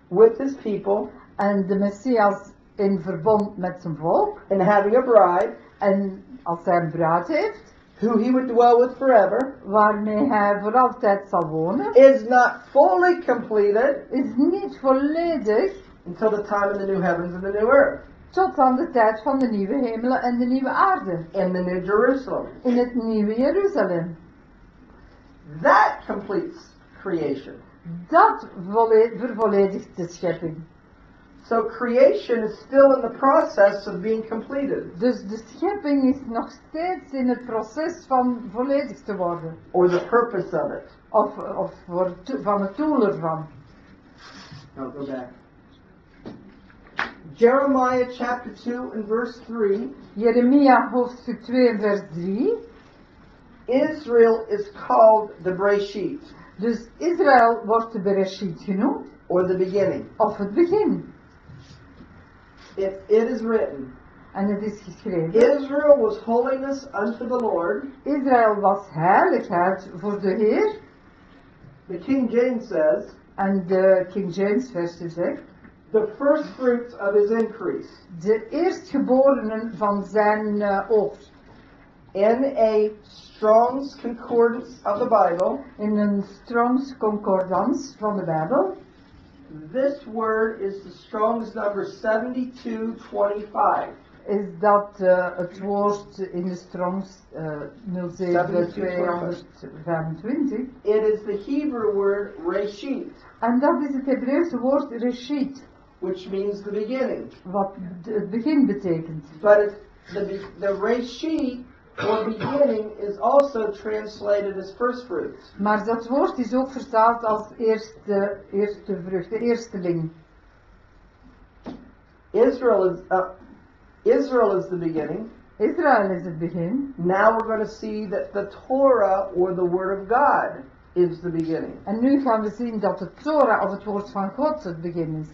with his people
en de Messias in verbond met zijn volk
and having a bride
en als hij een bruid heeft,
who he would dwell with forever
waarmee hij voor altijd zal wonen,
is not fully completed
is niet volledig
until the time of the new heavens and the new earth
tot aan de tijd van de nieuwe hemelen en de nieuwe aarde
and the new Jerusalem.
in het nieuwe Jeruzalem.
That completes creation.
Dat vervolledigt de schepping.
So creation is still in the process of being completed,
Dus de schepping is nog steeds in het proces van volledig te worden.
or the purpose of it.
Of, of voor van het doel ervan.
No, go back. Jeremiah chapter 2 and verse 3
Jeremia hoofdstuk 2 vers 3.
Israel is called the Breshit,
Dus Israël wordt de Bereshit genoemd,
or the beginning.
of het begin.
It, it is written
En het is geschreven.
Israel was holiness unto the Lord.
Israël was heiligheid voor de Heer.
The King James says,
En de King James versie zegt.
the first fruits of his increase.
De eerstgeborenen van zijn eh, oogst.
In a Strong's Concordance of the Bible,
In een Strongs Concordance van de Bijbel.
this word is the Strong's number 7225.
Is dat eh, het woord in de Strongs eh 07225.
It is the Hebrew word Reshit,
En dat is het Hebreeuwse woord Reshit.
which means the beginning.
Wat het begin betekent.
But it, the, the Reshit, or beginning, is also translated as first fruits.
Maar dat woord is ook vertaald als eerste, eerste vrucht, de eersteling.
Israel is, uh, Israel is the beginning.
Israël is het begin.
Now we're going to see that the Torah, or the Word of God, is the beginning.
En nu gaan we zien dat de Torah of het woord van God het begin is.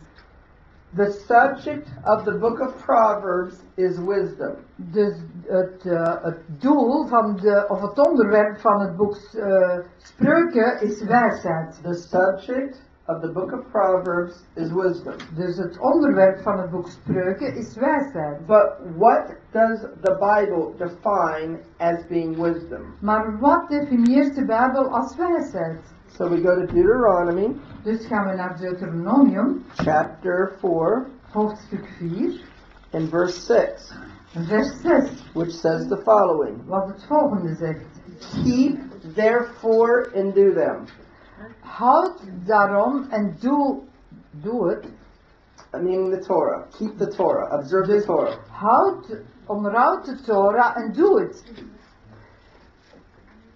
The subject of the book of Proverbs is wisdom.
Dus het, eh, het doel van de, of het onderwerp van het boek eh, Spreuken is wijsheid.
The subject of the book of Proverbs is wisdom.
Dus het onderwerp van het boek Spreuken is wijsheid.
But what does the Bible define as being wisdom?
Maar wat definieert de Bijbel als wijsheid?
So we go to Deuteronomy
Dus gaan we naar Deuteronomium,
chapter 4
hoofdstuk 4,
and verse 6,
vers 6,
which says the following
wat het volgende zegt.
Keep therefore and do them.
Houd daarom en doe, doe het.
I mean the Torah. Keep the Torah. Observe the Torah.
Houd, onderhoud de Torah en doe het.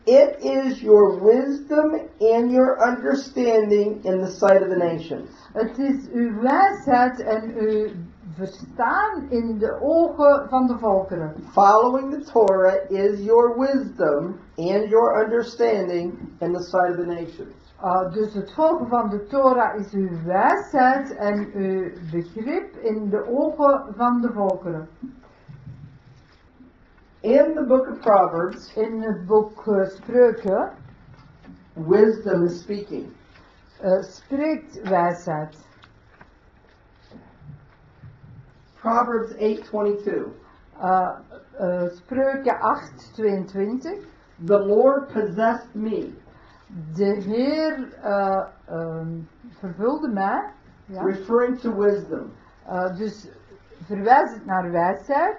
It is your wisdom and your understanding in the sight of the nations.
Het is uw wijsheid en uw verstaan in de ogen van de volkeren.
Following the Torah is your wisdom and your understanding in the sight of the nations.
Uh, dus het volgen van de Torah is uw wijsheid en uw begrip in de ogen van de volkeren.
In the book of Proverbs,
In het boek eh, Spreuken
wisdom is speaking.
eh, spreekt wijsheid.
Proverbs 8:22.
Uh, uh, Spreuken 8, 22.
The Lord possessed me,
De Heer uh, um, vervulde mij. Ja?
referring to wisdom.
Uh, dus verwijst het naar wijsheid.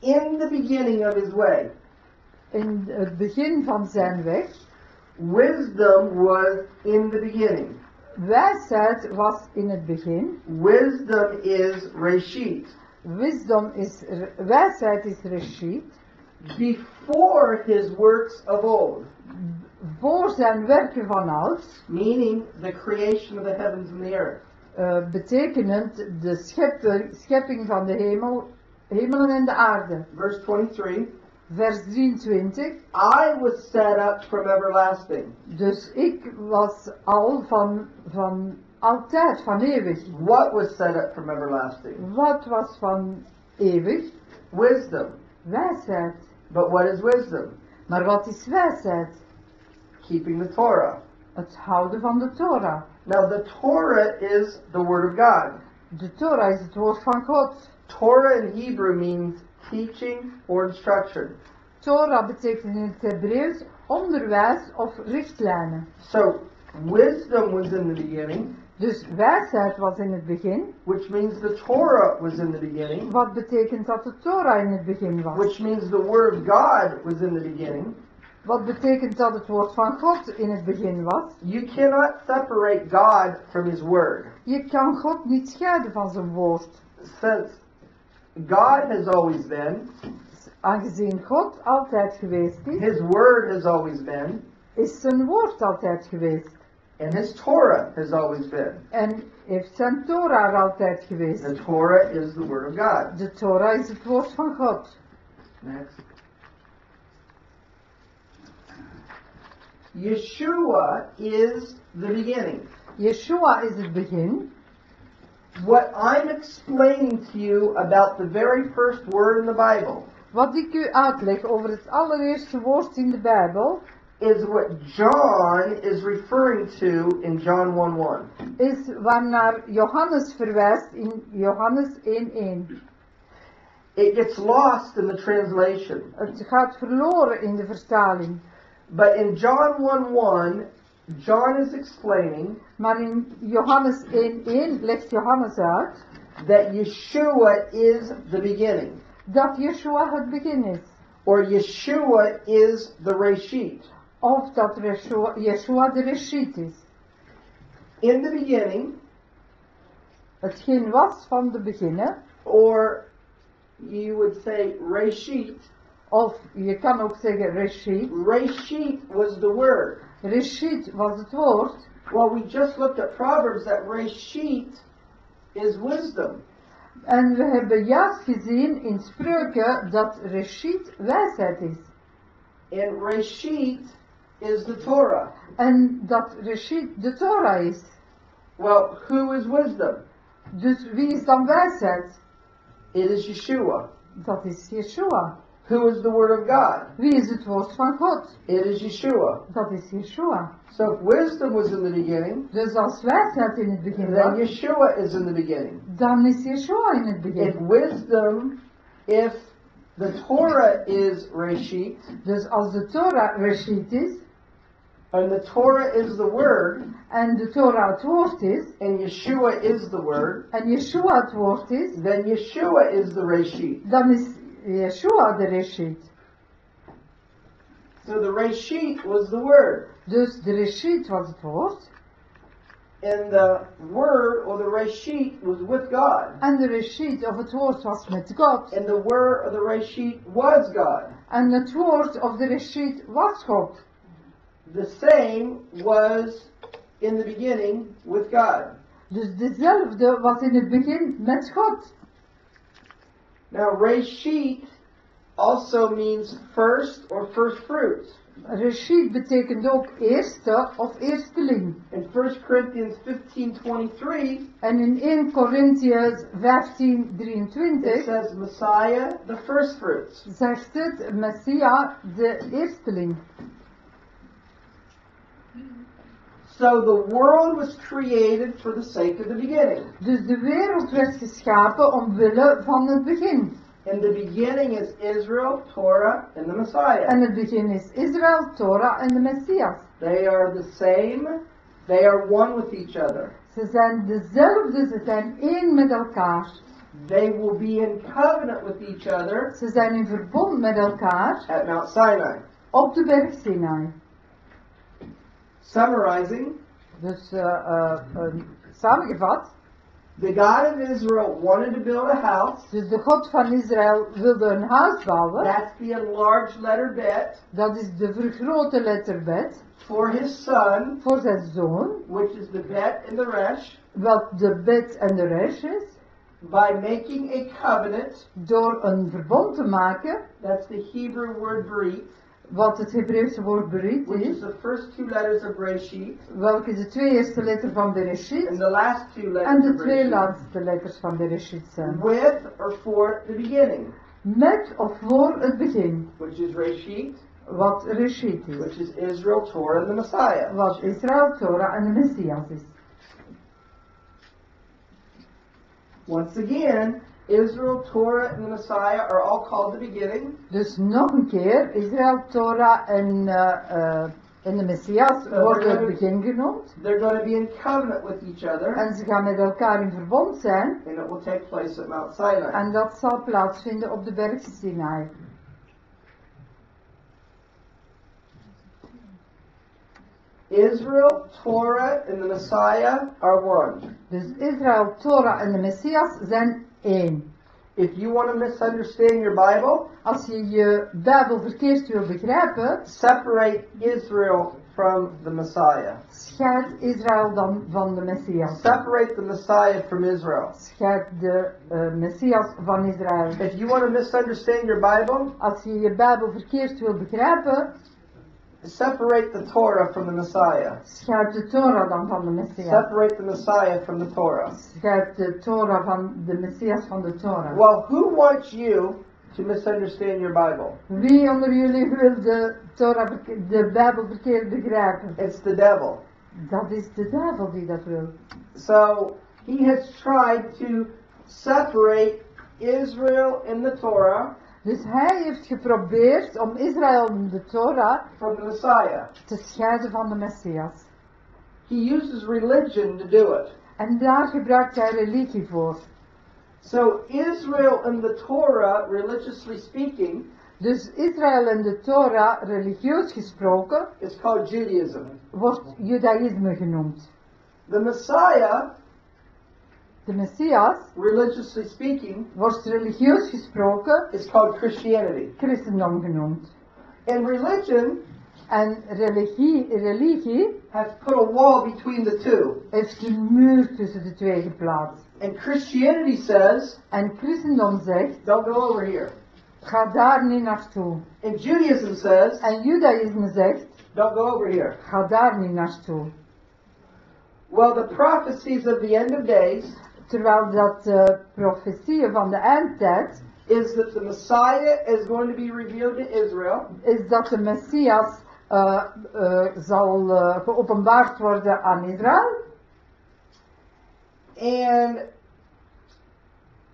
In the beginning of his way,
In het begin van zijn weg.
wisdom was in the beginning.
Wijsheid was in het begin.
Wisdom is Reshit.
Wisdom is, wijsheid is Reshit.
Before his works of old,
Voor zijn werken van oud.
meaning the creation of the heavens and the earth.
Uh, betekenend de schepper, schepping van de hemel, hemelen en de aarde.
Verse 23
Vers 23.
I was set up from everlasting.
Dus ik was al van, van altijd, van eeuwig.
What was set up from everlasting?
Wat was van eeuwig?
Wisdom.
Wijsheid.
But what is wisdom?
Maar wat is wijsheid?
Keeping the Torah.
Het houden van de Torah.
Now, the Torah is the Word of God.
De Torah is het woord van God.
Torah in Hebrew means teaching or instruction.
Torah betekent in het Hebreeuws onderwijs of richtlijnen.
So, wisdom was in the beginning,
Dus wijsheid was in het begin,
which means the Torah was in the beginning,
wat betekent dat de Torah in het begin was.
which means the Word of God was in the beginning.
Wat betekent dat het woord van God in het begin was.
You cannot separate God from His Word.
Je kan God niet scheiden van zijn woord.
Since God has always been,
Aangezien God altijd geweest is,
His Word has always been,
is zijn woord altijd geweest.
and His Torah has always been.
En heeft zijn Torah er altijd geweest.
The Torah is the Word of God.
De Torah is het woord van God.
Next. Yeshua is the beginning.
Yeshua is het begin.
What I'm explaining to you about the very first word in the Bible
Wat ik u uitleg over het allereerste woord in de Bijbel,
is what John is referring to in John 1 1.
is waarnaar Johannes verwijst in Johannes 1.1.
It gets lost in the translation.
Het gaat verloren in de vertaling.
But in John 1 1, John is explaining
Maar in Johannes 1.1 legt Johannes uit
that Yeshua is the beginning,
dat Yeshua het begin is.
or Yeshua is the Reshit.
Of dat Yeshua, Yeshua de Reshit is.
In the beginning,
Hetgeen was van de beginnen.
or you would say Reshit.
Of je kan ook zeggen Reshit.
Reshit was the word.
Reshit was het woord.
Well, we just looked at Proverbs that Reshit is wisdom.
En we hebben juist gezien in spreuken dat Reshit wijsheid is.
And Reshit is the Torah.
En dat Reshit de Torah is.
Well, who is wisdom?
Dus wie is dan wijsheid?
It is Yeshua.
Dat is Yeshua.
Who is the Word of God?
Wie is het woord van God?
It is Yeshua.
Dat is Yeshua.
So if wisdom was in the beginning,
Dus als wijsheid in het begin
then Yeshua is in the beginning.
dan is Yeshua in het
If wisdom, if the Torah is Reshit,
Dus als de Torah Reshit is,
and the Torah is the Word,
And the Torah het woord is,
and Yeshua is the Word,
And Yeshua het woord is,
then Yeshua is the Reshit.
dan is Yeshua de Reshit.
So the Reshit was the Word.
Dus de Reshit was het woord,
And the Word, or the Reshit, was with God.
en de Reshit of het woord was met God.
And the Word of the Reshit was God.
En het woord of the Reshit was God.
The same was in the beginning with God.
Dus dezelfde was in het begin met God.
Now, Reshit also means first or first fruits.
Reshit betekent ook eerste of eersteling.
In 1 Corinthians 15:23,
and in 1 Corinthians 15,
it says Messiah, the first fruits.
zegt het Messia de eersteling.
So the world was created for the sake of the beginning.
Dus de wereld werd geschapen omwille van het begin.
And the beginning is Israel, Torah, and the Messiah.
En het begin is Israël, Torah en de Messias.
They are the same. They are one with each other.
Ze zijn dezelfde, ze zijn één met elkaar.
They will be in covenant with each other
Ze zijn in verbond met elkaar
at Mount Sinai.
op de berg Sinai.
Summarizing,
Dus eh, eh, samengevat,
the God of Israel wanted to build a house.
dus de God van Israël wilde een huis bouwen.
That's the enlarged letter bet
Dat is de vergrote letterbed
for his son,
voor zijn zoon,
which is the bet and the resh.
wat de bed en de resh is.
by making a covenant.
door een verbond te maken,
That's the Hebrew word brit,
wat het Hebreeuwse woord berit
is
is,
the first two letters of Breshit
welke de twee eerste letters van
and
Bereshit
the last two
en
letters
de
of
twee laatste letters van Bereshit zijn.
With or for the beginning,
Met of voor het begin,
which is Reshit,
wat Reshit is.
which is Israel, Torah, and the Messiah.
Wat Israël, Torah en de Messias is.
Once again, Israel, Torah, and the Messiah are all called the beginning.
Dus nog een keer, Israël, Torah en, eh, eh, en de Messias worden het begin genoemd.
They're going to be in covenant with each other,
En ze gaan met elkaar in verbond zijn.
and it will take place at Mount Sinai.
En dat zal plaatsvinden op de berg Sinai.
Israel, Torah, and the Messiah are one.
Dus Israël, Torah en de Messias zijn één.
If you want to misunderstand your Bible,
Als je je Bijbel verkeerd wil begrijpen,
separate Israel from the Messiah.
scheid Israël dan van de Messias.
Separate the Messiah from Israel.
Scheid de eh, Messias van Israël.
If you want to misunderstand your Bible,
Als je je Bijbel verkeerd wil begrijpen,
separate the Torah from the Messiah.
scheid de van de Messias.
Separate the Messiah from the Torah.
Scheid Torah van de Messias van de Torah.
Well, who wants you to misunderstand your Bible?
Wie onder jullie wil de, Torah, de Bijbel verkeerd begrijpen?
It's the devil.
Dat is de duivel die dat wil.
So he has tried to separate Israel and the Torah
Dus hij heeft geprobeerd om Israël en de Torah
from the Messiah.
te scheiden van de Messias.
He uses religion to do it.
En daar gebruikt hij religie voor.
So Israel and the Torah, religiously speaking,
Dus Israël en de Torah, religieus gesproken,
is called Judaism.
wordt Judaïsme genoemd.
The Messiah,
De Messias
religiously speaking,
wordt religieus gesproken
is called Christianity.
christendom genoemd.
And religion
En religie, religie
has put a wall between the two.
heeft een muur tussen de twee geplaatst.
And Christianity says,
En christendom zegt,
don't go over here.
ga daar niet naartoe.
And Judaism says,
En Judaïsme zegt,
don't go over here.
ga daar niet naartoe.
Well, the prophecies of the end of days
Terwijl dat de profetieën van de eindtijd
is that the Messiah is going to be revealed to Israel,
is dat de Messias eh, zal eh, geopenbaard worden aan Israël.
and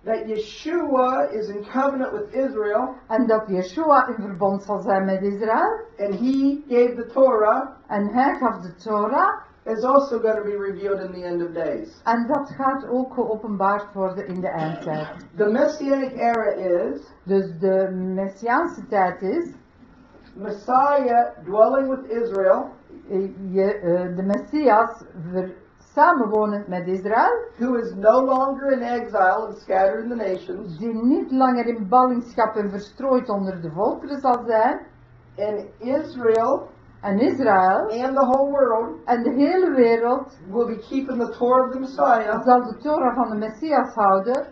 that Yeshua is in covenant with Israel,
En dat Yeshua in verbond zal zijn met Israël.
and he gave the Torah,
En hij gaf de Torah.
Is also going to be revealed in the end of days.
En dat gaat ook geopenbaard worden in de eindtijd.
The Messianic era is
Dus de Messiaanse tijd is
Messiah dwelling with Israel,
eh, je, eh, de Messias ver- samenwonend met Israël.
who is no longer in exile and scattered in the nations,
Die niet langer in ballingschap en verstrooid onder de volkeren zal zijn.
and Israel
En Israël
and the whole world
en de hele wereld
will be keeping the Torah of the Messiah
zal de Torah van de Messias houden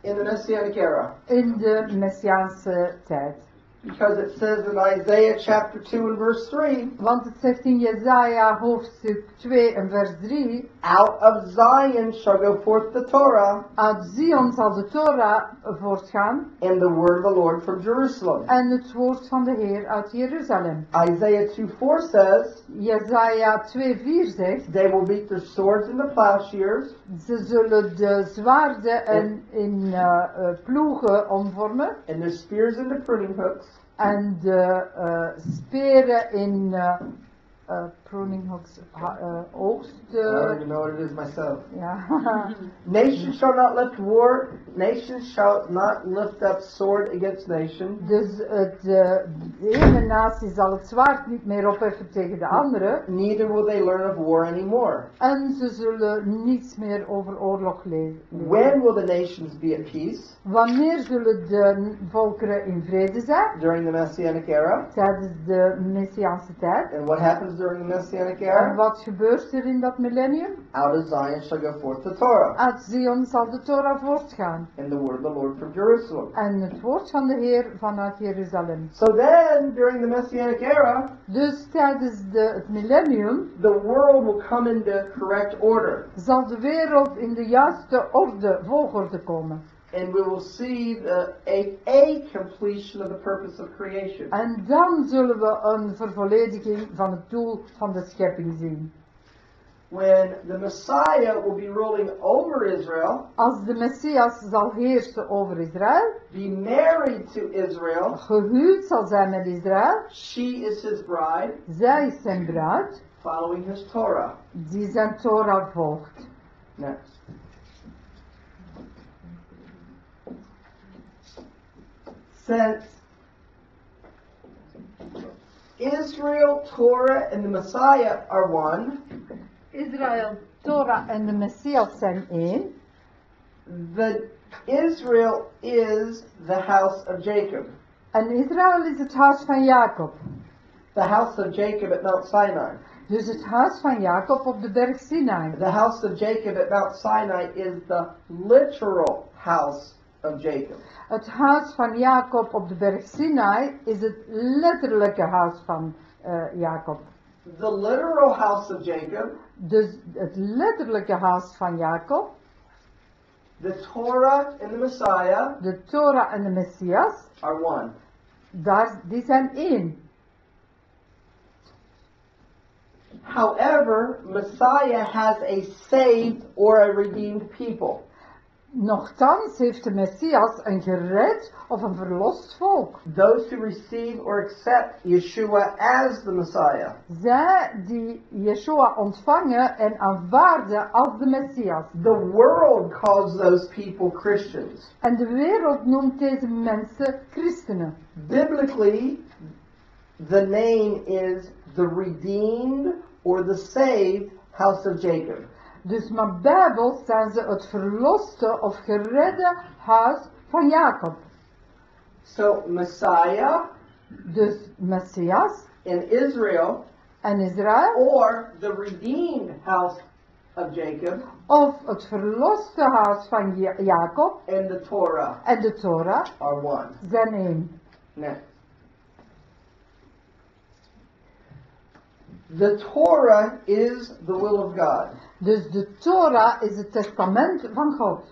in the Messianic era.
in de Messiaanse tijd.
Because it says in Isaiah chapter 2 and verse 3,
Want het zegt in Jezaja hoofdstuk 2 en vers 3.
out of Zion shall go forth the Torah
Uit Zion zal de Torah voortgaan
and the word of the Lord from Jerusalem.
en het woord van de Heer uit Jeruzalem.
Isaiah 2 4 says,
Jezaja 2:4 zegt,
They will beat their swords into plowshares
ze zullen de zwaarden en in eh, ploegen omvormen
and their spears into pruning hooks.
en de eh, speren in eh, pruning eh, oogst.
I don't
eh,
even know what it is myself.
ja.
Nation shall not lift war, nation shall not lift up sword against nation.
Dus het, eh, de ene natie zal het zwaard niet meer opheffen tegen de andere.
Neither will they learn of war anymore.
En ze zullen niets meer over oorlog le- leren.
When will the nations be at peace?
Wanneer zullen de volkeren in vrede zijn?
During the Messianic era.
Tijdens de Messiaanse tijd.
And what happens happens during the Messianic
En
era?
wat gebeurt er in dat millennium?
Out of Zion shall go forth the Torah,
Uit Zion zal de Torah voortgaan.
and the word of the Lord from Jerusalem.
En het woord van de Heer vanuit Jeruzalem.
So then, during the Messianic era,
Dus tijdens de, het millennium
the world will come into correct order,
zal de wereld in de juiste orde, volgorde komen.
And we will see the, a, a completion of the purpose of creation.
En dan zullen we een vervollediging van het doel van de schepping zien.
When the Messiah will be ruling over Israel,
Als de Messias zal heersen over Israël,
be married to Israël,
gehuwd zal zijn met Israël,
she is his bride,
zij is zijn bruid,
following his Torah.
die zijn Torah volgt.
Next. Since Israel, Torah, and the Messiah are one,
Israël, Torah and the Messiah zijn één.
the Israel is the house of Jacob.
En Israël is het huis van Jacob.
The house of Jacob at Mount Sinai.
Dus het huis van Jacob op de berg Sinai.
The house of Jacob at Mount Sinai is the literal house of Jacob.
Het huis van Jacob op de berg Sinai is het letterlijke huis van eh, Jacob.
The literal house of Jacob,
Dus het letterlijke huis van Jacob,
the Torah and the Messiah
de Torah en de Messias,
are one.
daar, die zijn één.
However, Messiah has a saved or a redeemed people.
Nochtans heeft de Messias een gered of een verlost volk.
Those who receive or accept Yeshua as the Messiah.
Zij die Yeshua ontvangen en aanvaarden als de Messias.
The world calls those people Christians.
En de wereld noemt deze mensen christenen.
Biblically, the name is the redeemed or the saved house of Jacob.
Dus maar bijbels zijn ze het verloste of geredde huis van Jacob.
So, Messiah
Dus Messias
in Israel
en Israël
or the redeemed house of Jacob
of het verloste huis van Ja- Jacob
and the Torah
en de Torah
are one.
zijn één.
Next. The Torah is the will of God.
Dus de Torah is het testament van God.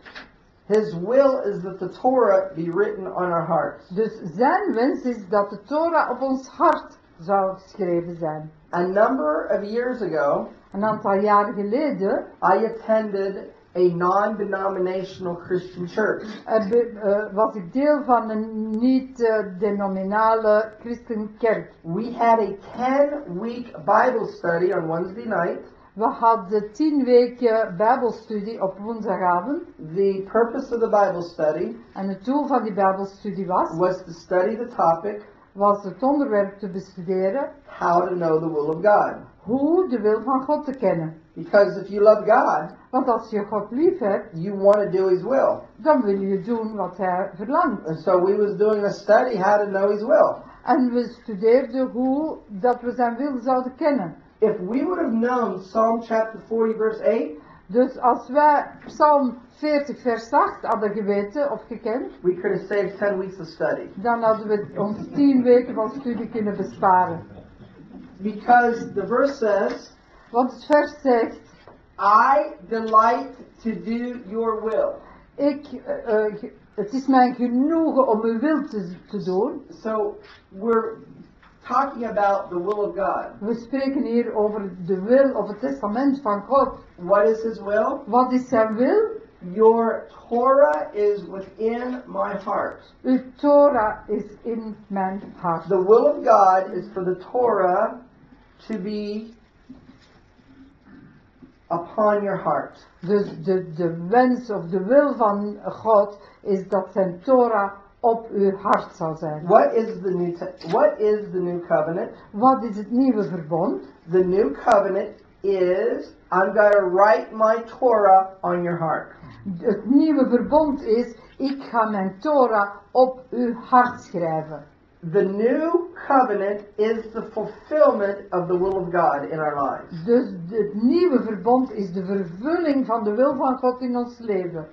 His will is that the Torah be written on our hearts.
Dus zijn wens is dat de Torah op ons hart zou geschreven zijn.
A number of years ago,
Een aantal jaren geleden
I attended a non denominational Christian church.
eh, be- eh, was ik deel van een niet-denominale christenkerk.
We had a 10 week Bible study on Wednesday night.
We hadden tien weken bijbelstudie op woensdagavond.
The purpose of the Bible study
En het doel van die bijbelstudie was,
was to study the topic
was het onderwerp te bestuderen
how to know the will of God.
hoe de wil van God te kennen.
Because if you love God,
Want als je God lief hebt,
you want to do His will.
dan wil je doen wat hij verlangt.
And so we was doing a study how to know His will.
En we studeerden hoe dat we zijn wil zouden kennen.
If we would have known Psalm chapter 40 verse 8,
Dus als wij Psalm 40 vers 8 hadden geweten of gekend,
we could have saved 10 weeks of study.
dan hadden we ons 10 weken van studie kunnen besparen.
Because the verse says,
Want het vers zegt,
I delight to do your will.
ik, eh, het is mijn genoegen om uw wil te, te doen.
So we're talking about the will of God.
We spreken hier over de wil of het testament van God.
What is His will?
Wat is zijn wil?
Your Torah is within my heart.
Uw Torah is in mijn hart.
The will of God is for the Torah to be upon your heart.
Dus de, de wens of de wil van God is dat zijn Torah op uw hart zal zijn.
What is the new what is the new covenant?
Wat is het nieuwe verbond?
The new covenant is I'm going to write my Torah on your heart.
Het nieuwe verbond is, ik ga mijn Torah op uw hart schrijven.
The new covenant is the fulfillment of the will of God in our lives.
Dus het nieuwe verbond is de vervulling van de wil van God in ons leven.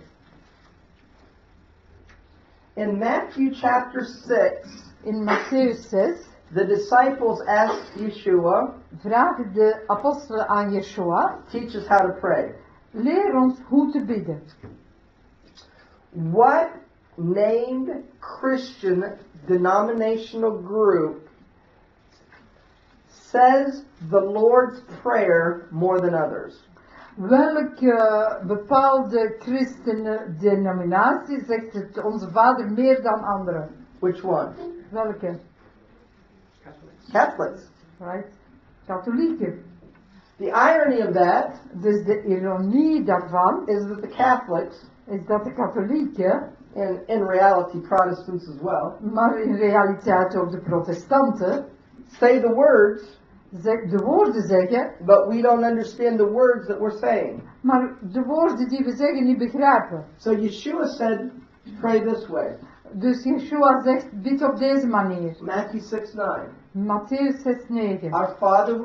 In Matthew chapter 6,
In Matthäus 6
the disciples asked Yeshua,
vragen de apostelen aan Yeshua,
teach us how to pray.
leer ons hoe te bidden.
What named Christian denominational group says the Lord's Prayer more than others?
Welke bepaalde christenen denominatie zegt het onze vader meer dan anderen?
Which one?
Welke?
Catholics.
Right? Katholieken.
The irony of that
Dus de ironie daarvan
is that the Catholics,
is dat de katholieken,
and in reality Protestants as well,
maar in realiteit ook de protestanten,
say the words,
zeg- de woorden zeggen,
but we don't understand the words that we're saying.
maar de woorden die we zeggen niet begrijpen.
So Yeshua said, pray this way.
Dus Yeshua zegt, bid op deze manier.
Matthew 6 9.
Matthäus 6, 9.
Our Father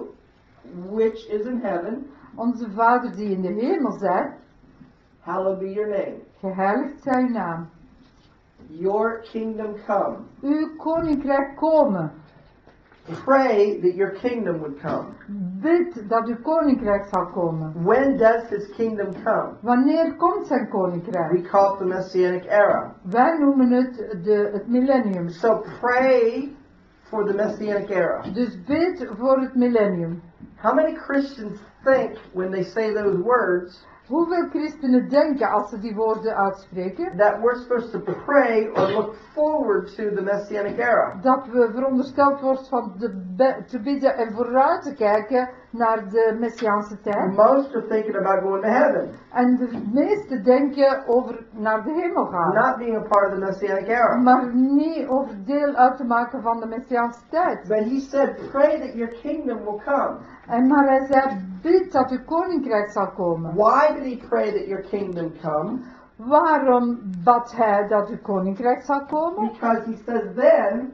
which is in heaven,
Onze Vader die in de hemel zijt,
hallowed be your name.
geheiligd zij uw naam.
Your kingdom come.
Uw koninkrijk komen.
Pray that your kingdom would come.
Bid dat uw koninkrijk zal komen.
When does his kingdom come?
Wanneer komt zijn koninkrijk?
We call it the Messianic era.
Wij noemen het de, het millennium.
So pray for the Messianic era.
Dus bid voor het millennium.
How many Christians think when they say those words
Hoeveel christenen denken als ze die woorden uitspreken?
that we're supposed to pray or look forward to the Messianic era?
Dat we verondersteld wordt van de te bidden en vooruit te kijken naar de Messiaanse tijd.
Most are thinking about going to heaven,
En de meesten denken over naar de hemel gaan.
not being a part of the Messianic era.
Maar niet over deel uit te maken van de Messiaanse tijd.
But he said, pray that your kingdom will come.
En maar hij zei, bid dat uw koninkrijk zal komen.
Why did he pray that your kingdom come?
Waarom bad hij dat uw koninkrijk zal komen?
Because he says then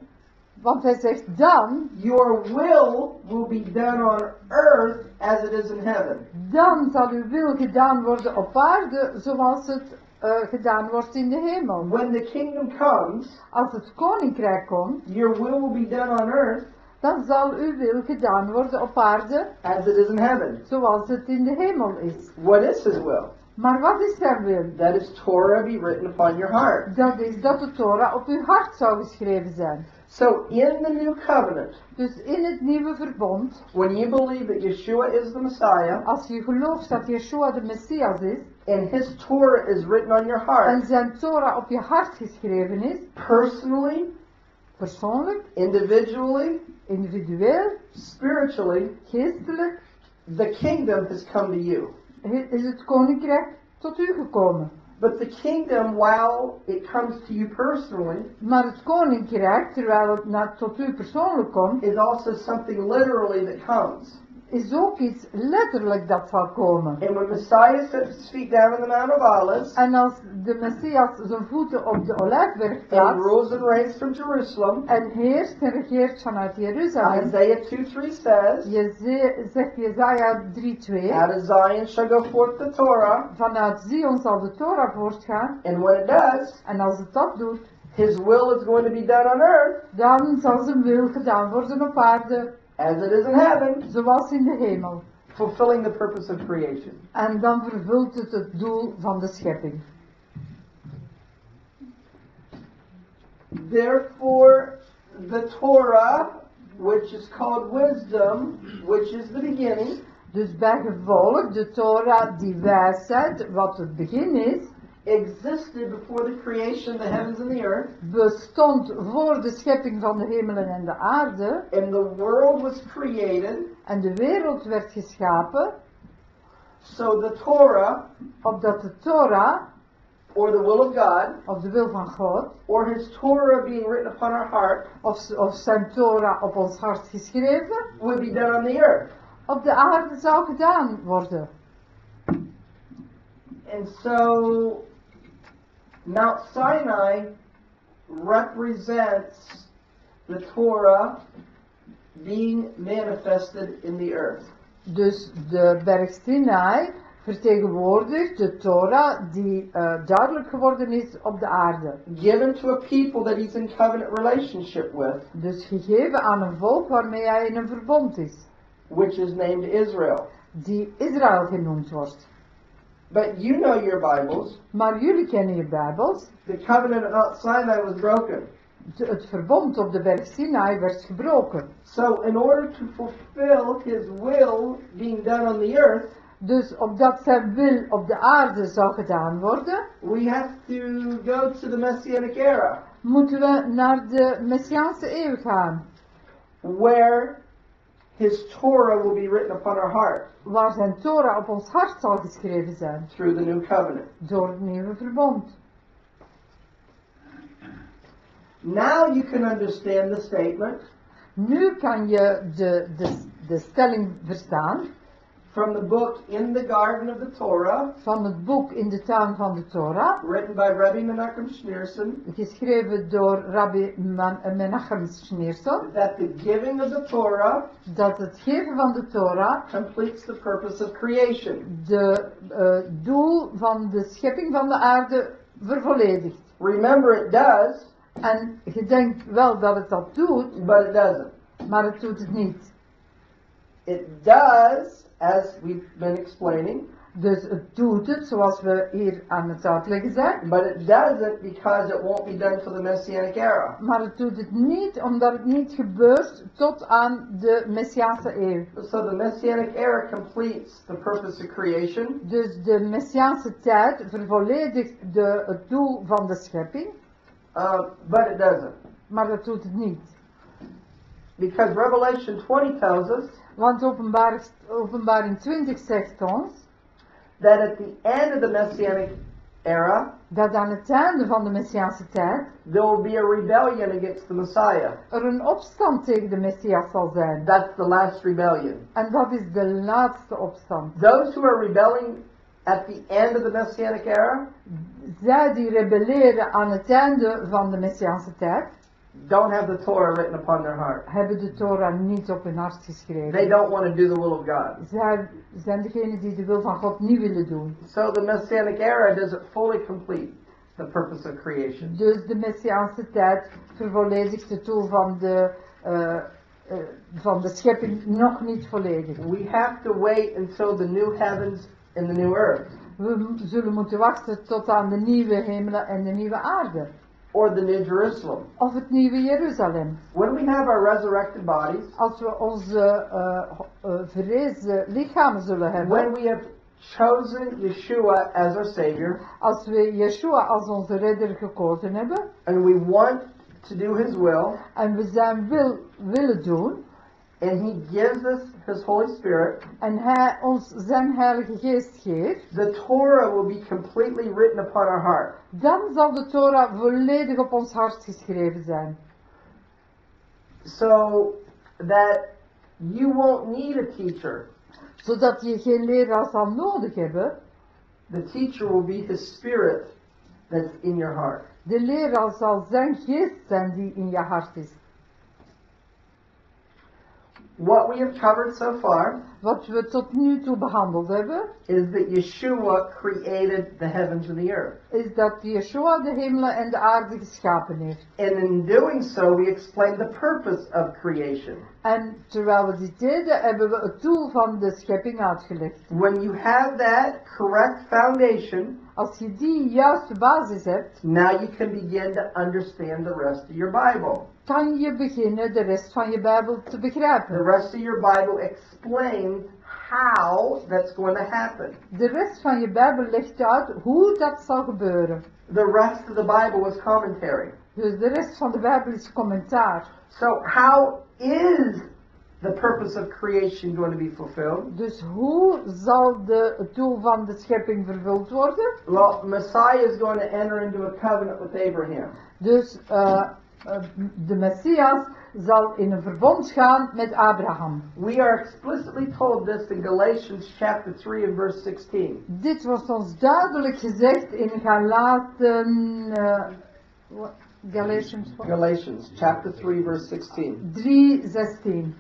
Want hij zegt dan,
your will will be done on earth as it is in heaven.
dan zal uw wil gedaan worden op aarde zoals het eh, gedaan wordt in de hemel.
When the kingdom comes,
Als het koninkrijk komt,
your will will be done on earth
dan zal uw wil gedaan worden op aarde
as it is in heaven.
zoals het in de hemel is.
What is his will?
Maar wat is zijn wil?
That is Torah be written upon your heart.
Dat is dat de Torah op uw hart zou geschreven zijn.
So in the new covenant,
Dus in het nieuwe verbond,
when you believe that Yeshua is the Messiah
als je gelooft dat Yeshua de Messias is
and his Torah is written on your heart,
en zijn Torah op je hart geschreven is,
personally,
persoonlijk,
individually,
individueel,
spiritually,
geestelijk,
the kingdom has come to you.
is het koninkrijk tot u gekomen.
But the kingdom, while it comes to you personally,
Maar het koninkrijk, terwijl het er naar, tot u persoonlijk komt,
is also something literally that comes.
Is ook iets letterlijk dat zal komen.
And when Messiah set his feet down on the Mount of Olives
En als de Messias zijn voeten op de Olijfberg
and
plaatst
rules and reigns from Jerusalem,
en heerst en regeert vanuit Jeruzalem,
Isaiah 2 3 says,
je ze- zegt Jezaja 3:2,
Out of Zion shall go forth the Torah,
vanuit Zion zal de Torah voortgaan.
and when it does,
En als het dat doet,
his will is going to be done on earth.
dan zal zijn wil gedaan worden op aarde,
as it is in heaven,
zoals in de hemel.
fulfilling the purpose of creation.
En dan vervult het het doel van de schepping.
Therefore, the Torah, which is called wisdom, which is the beginning,
Dus bij gevolg, de Torah, die wijsheid, wat het begin is,
existed before the creation of the heavens and the earth,
bestond voor de schepping van de hemelen en de aarde.
and the world was created.
En de wereld werd geschapen,
So the Torah,
opdat de Torah,
or the will of God,
of de wil van God,
or his Torah being written upon our heart,
of, of zijn Torah op ons hart geschreven,
would be done on the earth.
op de aarde zou gedaan worden.
And so Mount Sinai represents the Torah being manifested in the earth.
Dus de berg Sinai vertegenwoordigt de Torah die eh, duidelijk geworden is op de aarde.
Given to a people that he's in covenant relationship with,
Dus gegeven aan een volk waarmee hij in een verbond is,
which is named Israel.
die Israël genoemd wordt.
But you know your Bibles.
Maar jullie kennen je Bijbels.
The covenant at Sinai was broken.
De- Het verbond op de berg Sinai werd gebroken.
So, in order to fulfill his will being done on the earth,
Dus opdat zijn wil op de aarde zou gedaan worden,
we have to go to the Messianic era,
moeten we naar de Messiaanse eeuw gaan.
where his Torah will be written upon our heart
Waar zijn Torah op ons hart zal geschreven zijn.
through the new covenant.
Door het nieuwe verbond.
Now you can understand the statement
Nu kan je de, de, de stelling verstaan
from the book In the Garden of the Torah,
van het boek In de tuin van de Torah,
written by Rabbi Menachem Schneerson,
geschreven door Rabbi eh, Menachem Schneerson,
that the giving of the Torah
dat het geven van de Torah
completes the purpose of creation.
de eh, doel van de schepping van de aarde vervolledigt.
Remember, it does,
En je denkt wel dat het dat doet,
but it doesn't.
maar het doet het niet.
It does, as we've been explaining,
Dus het doet het, zoals we hier aan het uitleggen zijn,
but it doesn't because it won't be done till the Messianic era.
maar het doet het niet omdat het niet gebeurt tot aan de Messiaanse eeuw.
So the Messianic era completes the purpose of creation,
Dus de Messiaanse tijd vervolledigt de, het doel van de schepping,
uh, but it doesn't.
maar dat doet het niet.
Because Revelation 20 tells us
Want openbaring, openbaring 20 zegt ons
that at the end of the Messianic era,
dat aan het einde van de Messiaanse tijd
there will be a rebellion against the Messiah.
er een opstand tegen de Messias zal zijn.
That's the last rebellion.
En dat is de laatste opstand.
Those who are rebelling at the end of the Messianic era
Zij die rebelleren aan het einde van de Messiaanse tijd,
don't have the Torah written upon their heart.
hebben de Torah niet op hun hart
They
geschreven.
don't want to do the will of God.
Zij zijn degenen die de wil van God niet willen doen.
So the Messianic era doesn't fully complete the purpose of creation.
Dus de Messiaanse tijd vervolledigt het doel van de, eh, van de schepping nog niet volledig.
We have to wait until the new heavens and the new earth,
We zullen moeten wachten tot aan de nieuwe hemelen en de nieuwe aarde.
Or the new Jerusalem.
Of het nieuwe Jeruzalem.
When we have our resurrected bodies,
Als we onze ho- eh, verrezen lichamen zullen hebben.
when we have chosen Yeshua as our Savior,
Als we Yeshua als onze redder gekozen hebben.
and we want to do His will,
En we zijn wil willen doen.
and He gives us His Holy Spirit,
En hij ons zijn heilige geest geeft.
the Torah will be completely written upon our heart.
Dan zal de Torah volledig op ons hart geschreven zijn.
So that you won't need a teacher.
Zodat je geen leraar zal nodig hebben.
The teacher will be His Spirit that's in your heart.
De leraar zal zijn geest zijn die in je hart is.
What we have covered so far
Wat we tot nu toe behandeld hebben,
is that Yeshua created the heavens and the earth.
is dat Yeshua de hemelen en de aarde geschapen heeft.
And in doing so, we explained the purpose of creation.
En terwijl we dit deden, hebben we het doel van de schepping uitgelegd.
When you have that correct foundation,
Als je die juiste basis hebt,
now you can begin to understand the rest of your Bible.
kan je beginnen de rest van je Bijbel te
The rest of your Bible explains how that's going to happen.
De rest van je Bijbel legt uit hoe dat zal gebeuren.
The rest of the Bible is commentary.
Dus de rest van de Bijbel is commentaar.
So, how is the purpose of creation going to be fulfilled?
Dus hoe zal de, het doel van de schepping vervuld worden?
Well, Messiah is going to enter into a covenant with Abraham.
Dus eh, de Messias zal in een verbond gaan met Abraham.
We are explicitly told this in Galatians chapter 3 and verse 16.
Dit wordt ons duidelijk gezegd in Galaten, wa- Galatians
Galatians chapter 3 verse 16.
3, 16.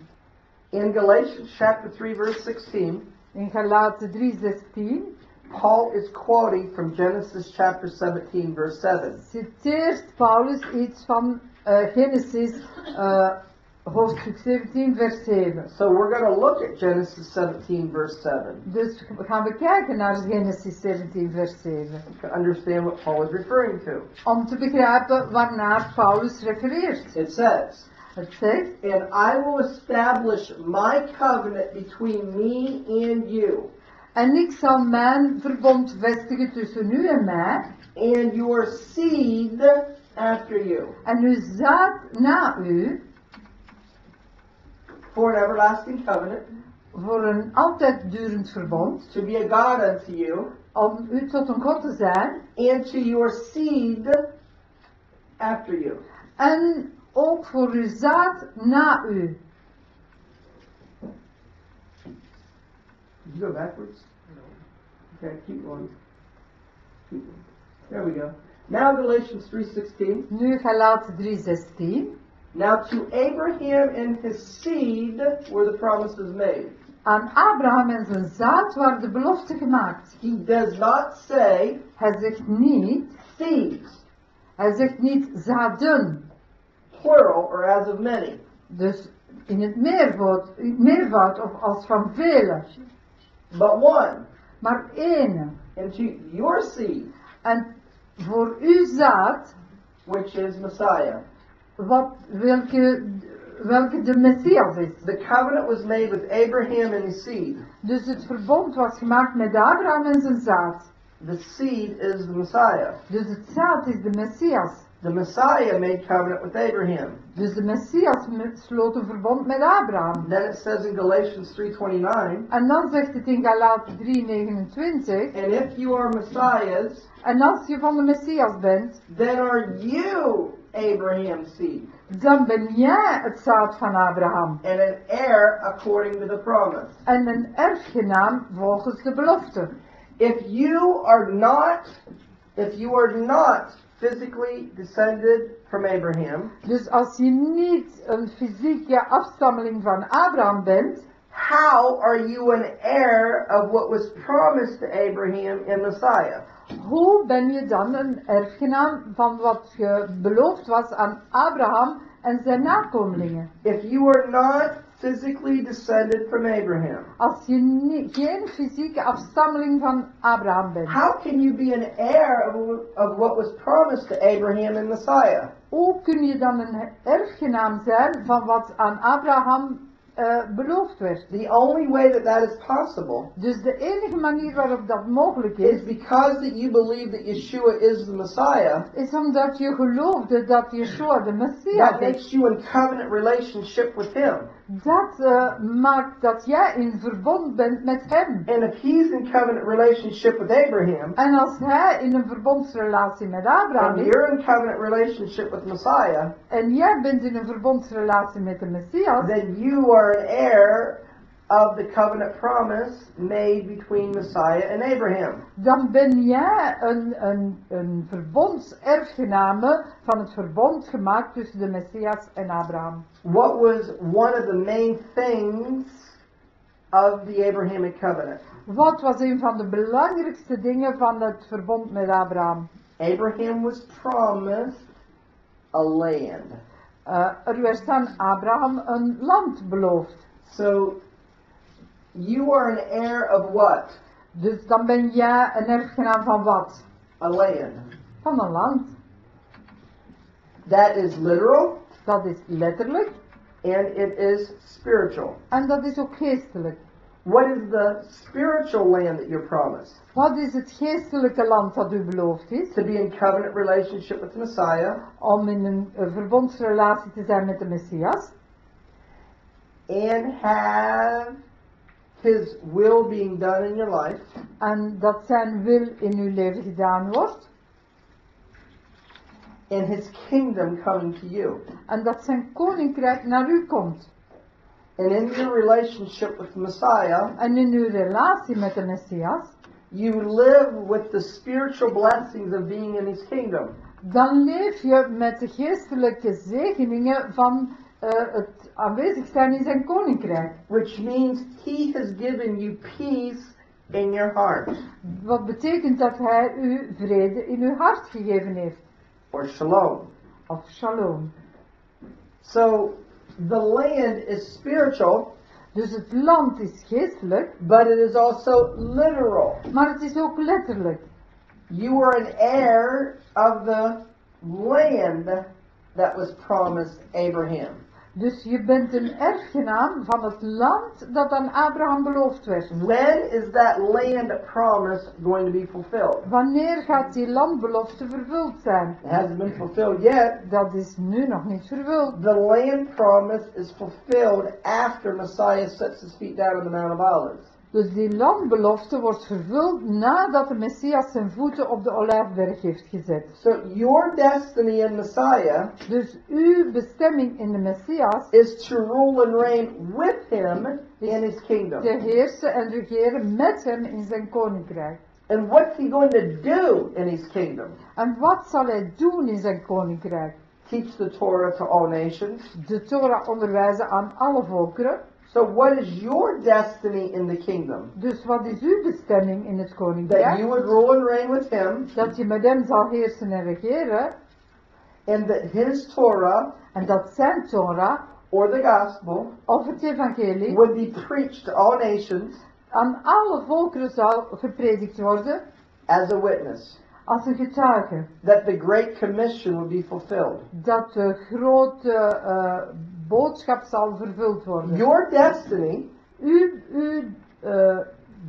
In Galatians chapter 3 verse 16,
In Galaten 3, 16
Paul is quoting from Genesis chapter 17 verse 7.
citeert Paulus iets van eh, Genesis eh, hoofdstuk 17, vers 7.
So we're going to look at Genesis 17 verse 7
Dus gaan we kijken naar Genesis 17, vers 7.
to understand what Paul is referring to.
Om te begrijpen waarnaar Paulus refereert.
It says,
Zegt,
And I will establish my covenant between me and you,
en ik zal mijn verbond vestigen tussen u en mij,
and your seed after you,
en uw zaad na u,
for an everlasting covenant,
voor een altijd durend verbond,
to be a God unto you,
om u tot een God te zijn,
and to your seed after you.
en ook voor uw zaad na u.
Did you go backwards? Okay, keep going. Keep going. There we go. Now Galatians 3.16.
Nu Galaten 3:16.
Now to Abraham and his seed were the promises made.
Aan Abraham en zijn zaad waren de beloften gemaakt.
He does not say
Hij zegt niet,
seeds,
hij zegt niet zaden.
Plural or as of many.
Dus in het meervoud, meervoud of als van velen.
but one,
Maar één.
and to your seed,
En voor uw zaad,
which is Messiah.
wat, welke, welke de Messias is.
The covenant was made with Abraham and his seed.
Dus het verbond was gemaakt met Abraham en zijn zaad.
The seed is the Messiah.
Dus het zaad is de Messias.
The Messiah made covenant with Abraham.
Dus de Messias sloot een verbond met Abraham.
Then it says in Galatians 3:29,
En dan zegt het in Galaten 3:29.
and if you are Messiahs,
En als je van de Messias bent,
then are you Abraham's seed
dan ben jij het zaad van Abraham.
and an heir according to the promise.
En een erfgenaam volgens de belofte.
If you are not, if you are not physically descended from Abraham,
Dus als je niet een fysieke afstammeling van Abraham bent,
how are you an heir of what was promised to Abraham in Messiah?
hoe ben je dan een erfgenaam van wat je beloofd was aan Abraham en zijn nakomelingen?
If you are not physically descended from Abraham,
Als je geen fysieke afstammeling van Abraham bent,
how can you be an heir of, of what was promised to Abraham in Messiah?
hoe kun je dan een erfgenaam zijn van wat aan Abraham eh, beloofd werd?
The only way that that is possible
Dus de enige manier waarop dat mogelijk
is
is,
because that you believe that Yeshua is the Messiah.
is omdat je geloofde dat Yeshua de Messias
That
is.
makes you in covenant relationship with Him.
Dat eh, maakt dat jij in verbond bent met hem.
And if He's in covenant relationship with Abraham,
En als hij in een verbondsrelatie met Abraham
and
is,
you're in covenant relationship with Messiah,
en jij bent in een verbondsrelatie met de Messias,
then you are an heir of the covenant promise made between Messiah and Abraham.
dan ben jij een, een, een verbondserfgename van het verbond gemaakt tussen de Messias en Abraham.
What was one of the main things of the Abrahamic covenant?
Wat was een van de belangrijkste dingen van het verbond met Abraham?
Abraham was promised a land.
Eh, er werd aan Abraham een land beloofd.
So you are an heir of what?
Dus dan ben jij een erfgenaam van wat?
A land.
Van een land.
That is literal
Dat is letterlijk
and it is spiritual.
en dat is ook geestelijk.
What is the spiritual land that you're promised?
Wat is het geestelijke land dat u beloofd is?
To be in covenant relationship with Messiah
Om in een, verbondsrelatie te zijn met de Messias.
and have his will being done in your life
En dat zijn wil in uw leven gedaan wordt.
and his kingdom coming to you.
En dat zijn koninkrijk naar u komt.
And in your relationship with the Messiah,
En in uw relatie met de Messias.
you live with the spiritual blessings of being in his kingdom.
dan leef je met de geestelijke zegeningen van eh, het aanwezig zijn in zijn koninkrijk.
which means He has given you peace in your heart,
Wat betekent dat hij u vrede in uw hart gegeven heeft.
or shalom.
Of shalom.
So the land is spiritual,
Dus het land is geestelijk,
but it is also literal.
maar het is ook letterlijk.
You are an heir of the land that was promised Abraham.
Dus je bent een erfgenaam van het land dat aan Abraham beloofd werd.
When is that land promise going to be fulfilled?
Wanneer gaat die landbelofte vervuld zijn?
It hasn't been fulfilled yet.
Dat is nu nog niet vervuld.
The land promise is fulfilled after Messiah sets his feet down on the Mount of Olives.
Dus die landbelofte wordt vervuld nadat de Messias zijn voeten op de Olijfberg heeft gezet.
So your destiny in Messiah
Dus uw bestemming in de Messias
is to rule and reign with him in his kingdom.
te heersen en regeren met hem in zijn koninkrijk.
And what's he going to do in his kingdom?
En wat zal hij doen in zijn koninkrijk?
Teach the Torah to all nations.
De Torah onderwijzen aan alle volkeren.
So what is your destiny in the kingdom?
Dus wat is uw bestemming in het
That
koninkrijk?
you would rule and reign with him
Dat je met hem zal heersen en regeren.
and that his Torah
En dat zijn Torah,
or the gospel
of het evangelie,
would be preached to all nations
aan alle volkeren zal gepredikt worden
as a witness.
als een getuige.
That the Great Commission would be fulfilled.
Dat de grote eh, boodschap zal vervuld worden.
Your destiny
Uw, uw eh,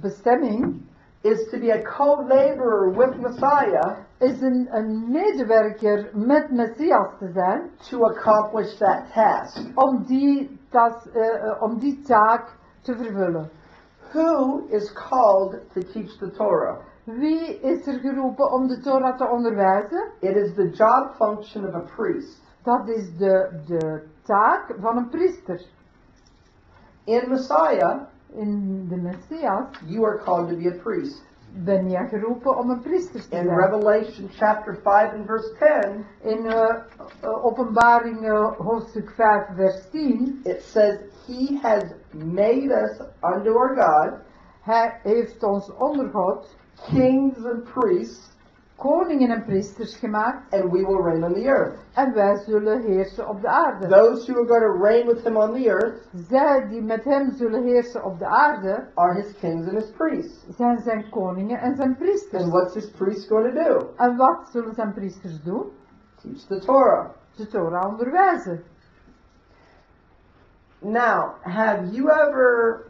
bestemming
is to be a co-laborer with Messiah
is een, een medewerker met Messias te zijn
to accomplish that task.
om die, tas, eh, om die taak te vervullen.
Who is called to teach the Torah?
Wie is er geroepen om de Torah te onderwijzen?
It is the job function of a priest.
Dat is de, de taak van een priester.
In Messiah,
In de Messias
you are called to be a priest.
ben je geroepen om een priester te zijn. In.
Revelation chapter 5 and verse 10,
In eh, openbaring eh, hoofdstuk 5 vers 10.
it says, He has made us unto our God
Hij heeft ons onder God
kings and priests,
koningen en priesters gemaakt.
and we will reign on the earth.
En wij zullen heersen op de aarde.
Those who are going to reign with him on the earth
Zij die met hem zullen heersen op de aarde,
are his kings and his priests.
zijn zijn koningen en zijn priesters.
And what's his priests going to do?
En wat zullen zijn priesters doen?
Teach the Torah.
De Torah onderwijzen.
Now, have you ever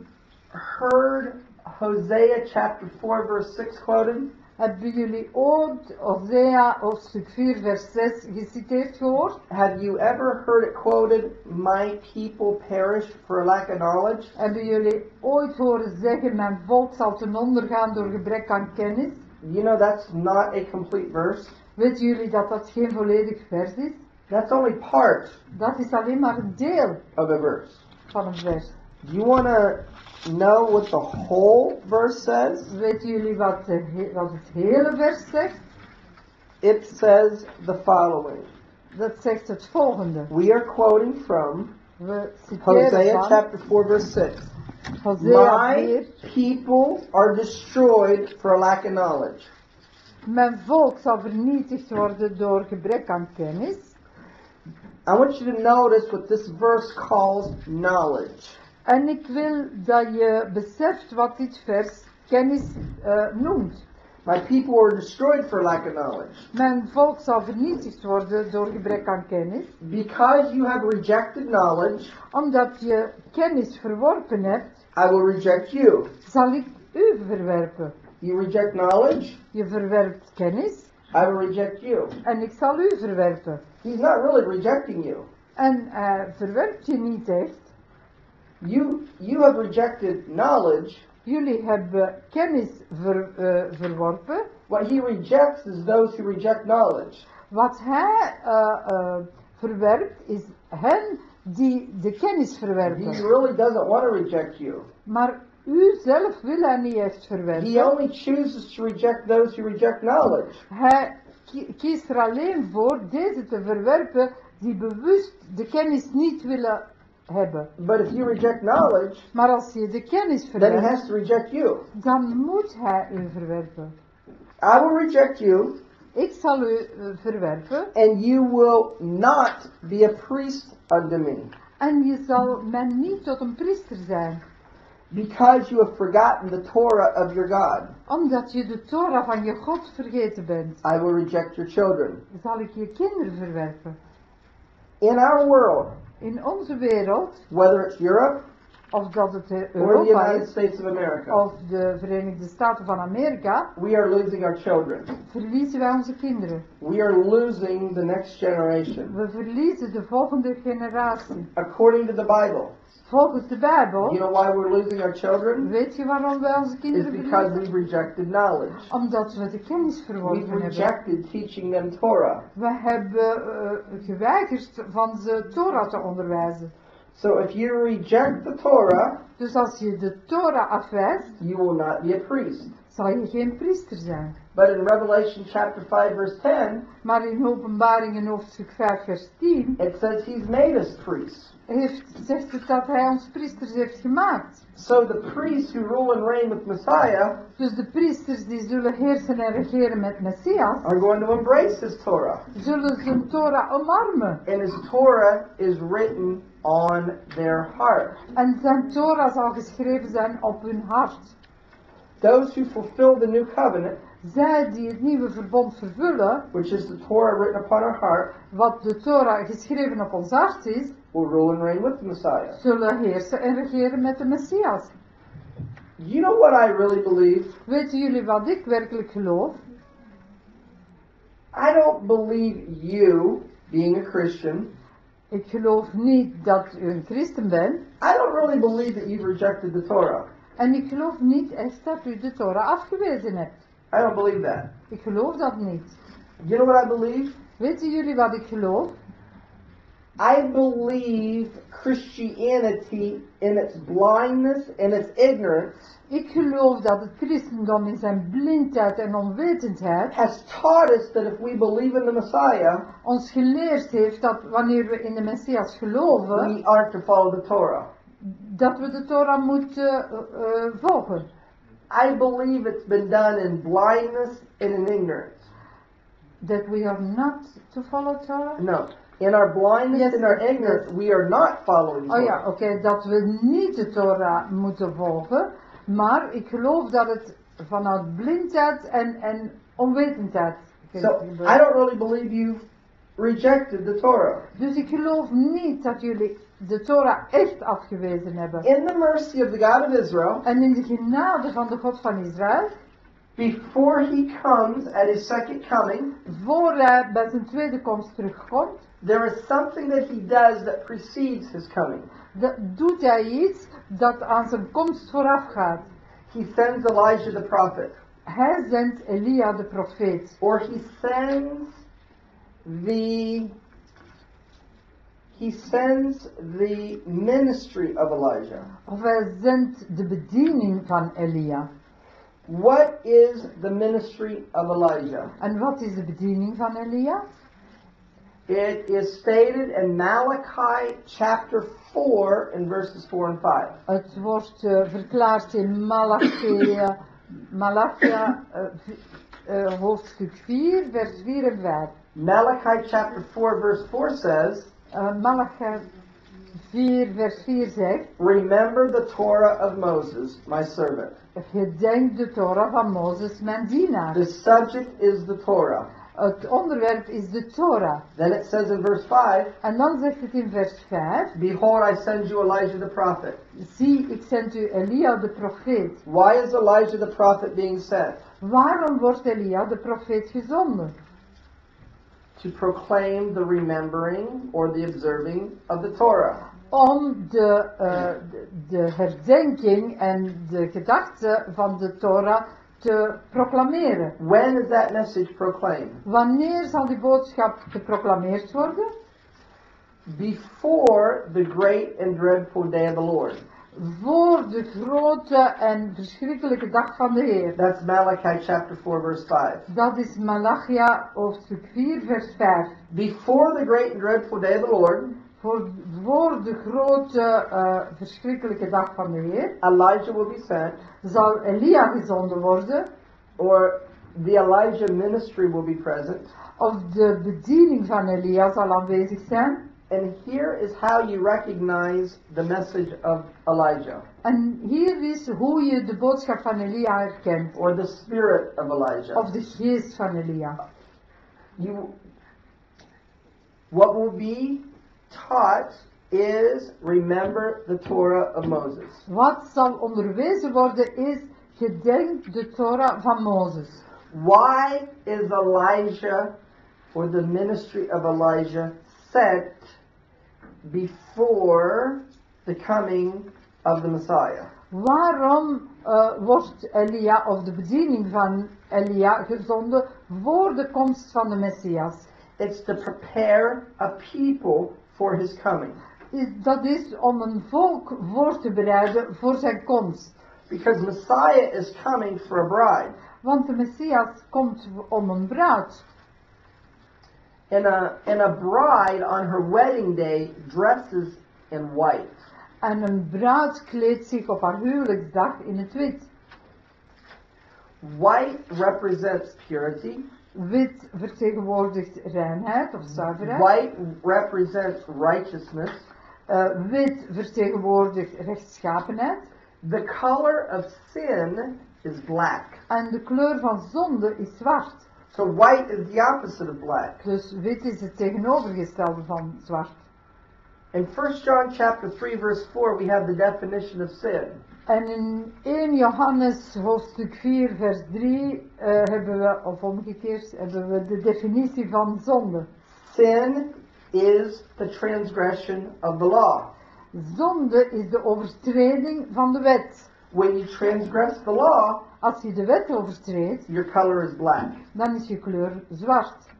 heard Hosea chapter 4 verse 6 quoted?
Hebben jullie ooit Hosea hoofdstuk 4 vers 6 geciteerd gehoord?
Have you ever heard it quoted, My people perish for lack of knowledge?
Hebben jullie ooit horen zeggen, mijn volk zal ten onder gaan door gebrek aan kennis?
You know that's not a complete verse.
Weten jullie dat dat geen volledig vers is?
That's only part
Dat is alleen maar een deel
of a verse.
van een vers.
Do you want to know what the whole verse says?
Weten jullie wat, de wat het hele vers zegt?
It says the following.
Dat zegt het volgende.
We are quoting from Hosea
van
chapter 4 verse 6.
Hosea
My
4.
people are destroyed for lack of knowledge.
Mijn volk zal vernietigd worden door gebrek aan kennis.
I want you to notice what this verse calls knowledge.
En ik wil dat je beseft wat dit vers kennis eh, noemt.
My people were destroyed for lack of knowledge.
Mijn volk zal vernietigd worden door gebrek aan kennis.
Because you have rejected knowledge,
Omdat je kennis verworpen hebt,
I will reject you.
zal ik u verwerpen.
You reject knowledge,
Je verwerpt kennis
I will reject you.
en ik zal u verwerpen.
He's not really rejecting you.
En hij verwerpt je niet echt.
You you have rejected knowledge.
Jullie hebben kennis ver- eh, verworpen.
What he rejects is those who reject knowledge.
Wat hij eh, eh, verwerpt is hen die de kennis
He
verwerpen.
really doesn't want to reject you.
Maar u zelf wil hij niet echt
He
verwerpen.
only chooses to reject those who reject knowledge.
Hij ki- kiest er alleen voor deze te verwerpen die bewust de kennis niet willen hebben.
But if you reject knowledge,
Maar als je de kennis
then he
verwerpt,
has to reject you.
dan moet hij u verwerpen.
I will reject you,
Ik zal u eh, verwerpen
and you will not be a priest unto me,
en je zal mij niet tot een priester zijn,
because you have forgotten the Torah of your God.
omdat je de Torah van je God vergeten bent.
I will reject your children.
Zal ik je kinderen verwerpen.
In our world,
In onze wereld,
whether it's Europe
of dat het eh, Europa is,
of
de Verenigde Staten van Amerika,
we are losing our children.
verliezen wij onze kinderen.
We are losing the next generation.
We verliezen de volgende generatie.
According to the Bible,
Volgens de
you
Bijbel,
know why we're losing our children?
weet je waarom wij onze
It's
kinderen
because
verliezen?
we've rejected knowledge.
Omdat we de kennis
We've
verworven hebben.
rejected teaching them Torah.
We hebben eh, geweigerd van ze Torah te onderwijzen.
So if you reject the Torah,
Dus als je de Torah afwijst,
you will not be a priest.
zal je geen priester zijn.
But in Revelation chapter 5 verse 10,
Maar in Openbaringen hoofdstuk 5 vers 10
it says he's made us priests.
heeft, zegt het dat hij ons priesters heeft gemaakt.
So the priests who rule and reign with Messiah
Dus de priesters die zullen heersen en regeren met Messias,
are going to embrace his Torah.
zullen zijn Torah omarmen.
And his Torah is written on their heart.
En zijn Torah zal geschreven zijn op hun hart.
Those who fulfill the new covenant,
Zij die het nieuwe verbond vervullen,
which is the Torah written upon our heart,
wat de Torah geschreven op ons hart is,
will rule and reign with the Messiah.
zullen heersen en regeren met de Messias.
You know what I really believe?
Weten jullie wat ik werkelijk geloof?
I don't believe you, being a Christian,
Ik geloof niet dat u een christen bent.
I don't really believe that you've rejected the Torah.
En ik geloof niet echt dat u de Torah afgewezen hebt.
I don't believe that.
Ik geloof dat niet.
You know what I believe?
Weten jullie wat ik geloof?
I believe Christianity in its blindness and its ignorance
Ik geloof dat het christendom in zijn blindheid en onwetendheid
has taught us that if we believe in the Messiah,
ons geleerd heeft dat wanneer we in de Messias geloven,
we aren't to follow the Torah.
dat we de Torah moeten eh, volgen.
I believe it's been done in blindness and in ignorance.
That we are not to follow Torah?
No. In our blindness
Yes,
and our ignorance,
yes.
we are not following
Oh
Torah.
ja, oké, dat we niet de Torah moeten volgen, maar ik geloof dat het vanuit blindheid en, en onwetendheid
So. I don't really believe you've rejected the Torah.
Dus ik geloof niet dat jullie de Torah echt afgewezen hebben.
In the mercy of the God of Israel,
En in de genade van de God van Israël,
before he comes at his second coming,
voor hij bij zijn tweede komst terugkomt,
there is something that he does that precedes his coming.
Doet hij iets dat aan zijn komst vooraf gaat.
He sends Elijah the prophet,
Hij zendt Elia de profeet.
or he sends the he sends the ministry of Elijah.
Of hij zendt de bediening van Elia.
What is the ministry of Elijah?
En wat is de bediening van Elia?
It is stated in Malachi chapter 4 in verses 4 and 5.
Het wordt eh, verklaard in Malachi, eh, Malachia eh, eh, hoofdstuk 4, vers 4 en 5.
Malachi chapter 4 verse 4 says,
Eh, Malachi 4, vers 4 zegt,
Remember the Torah of Moses, my servant.
gedenk de Torah van Mozes, mijn dienaar.
The subject is the Torah.
Het onderwerp is de Torah.
Then it says in verse 5,
En dan zegt het in vers 5,
Behold, I send you Elijah the prophet.
zie, ik zend u Elia de profeet.
Why is Elijah the prophet being sent?
Waarom wordt Elia de profeet gezonden?
To proclaim the remembering or the observing of the Torah.
Om de, eh, de, de herdenking en de gedachte van de Torah te proclameren.
When is that message proclaimed?
Wanneer zal die boodschap geproclameerd worden?
Before the great and dreadful day of the Lord.
voor de grote en verschrikkelijke dag van de Heer.
That's Malachi chapter 4 verse 5.
Dat is Malachia hoofdstuk 4 vers 5.
Before the great and dreadful day of the Lord,
Voor, voor de grote eh, verschrikkelijke dag van de Heer
Elijah will be sent,
zal Elia gezonden worden,
or the Elijah ministry will be present.
of de bediening van Elia zal aanwezig zijn.
And here is how you recognize the message of Elijah,
En hier is hoe je de boodschap van Elia herkent,
or the spirit of Elijah.
of de geest van Elia.
You, what will be taught is remember the Torah of Moses.
Wat zal onderwezen worden is gedenk de Torah van Mozes.
Why is Elijah, or the ministry of Elijah, set before the coming of the Messiah?
Waarom eh, wordt Elia of de bediening van Elia gezonden voor de komst van de Messias?
It's to prepare a people for his coming.
Dat is om een volk voor te bereiden voor zijn komst.
Because Messiah is coming for a bride.
Want de Messias komt om een bruid.
And a, and a bride on her wedding day dresses in white.
En een bruid kleedt zich op haar huwelijksdag in het wit.
White represents purity.
Wit vertegenwoordigt reinheid of zuiverheid.
White represents righteousness.
Eh, wit vertegenwoordigt rechtschapenheid.
The color of sin is black.
En de kleur van zonde is zwart.
So white is the opposite of black.
Dus wit is het tegenovergestelde van zwart.
In 1 John chapter 3 verse 4 we have the definition of sin.
En in 1 Johannes hoofdstuk 4 vers 3 eh, hebben we, of omgekeerd, hebben we de definitie van zonde.
Sin is the transgression of the law.
Zonde is de overtreding van de wet.
When you transgress the law,
Als je de wet overtreedt,
your color is black.
dan is je kleur zwart.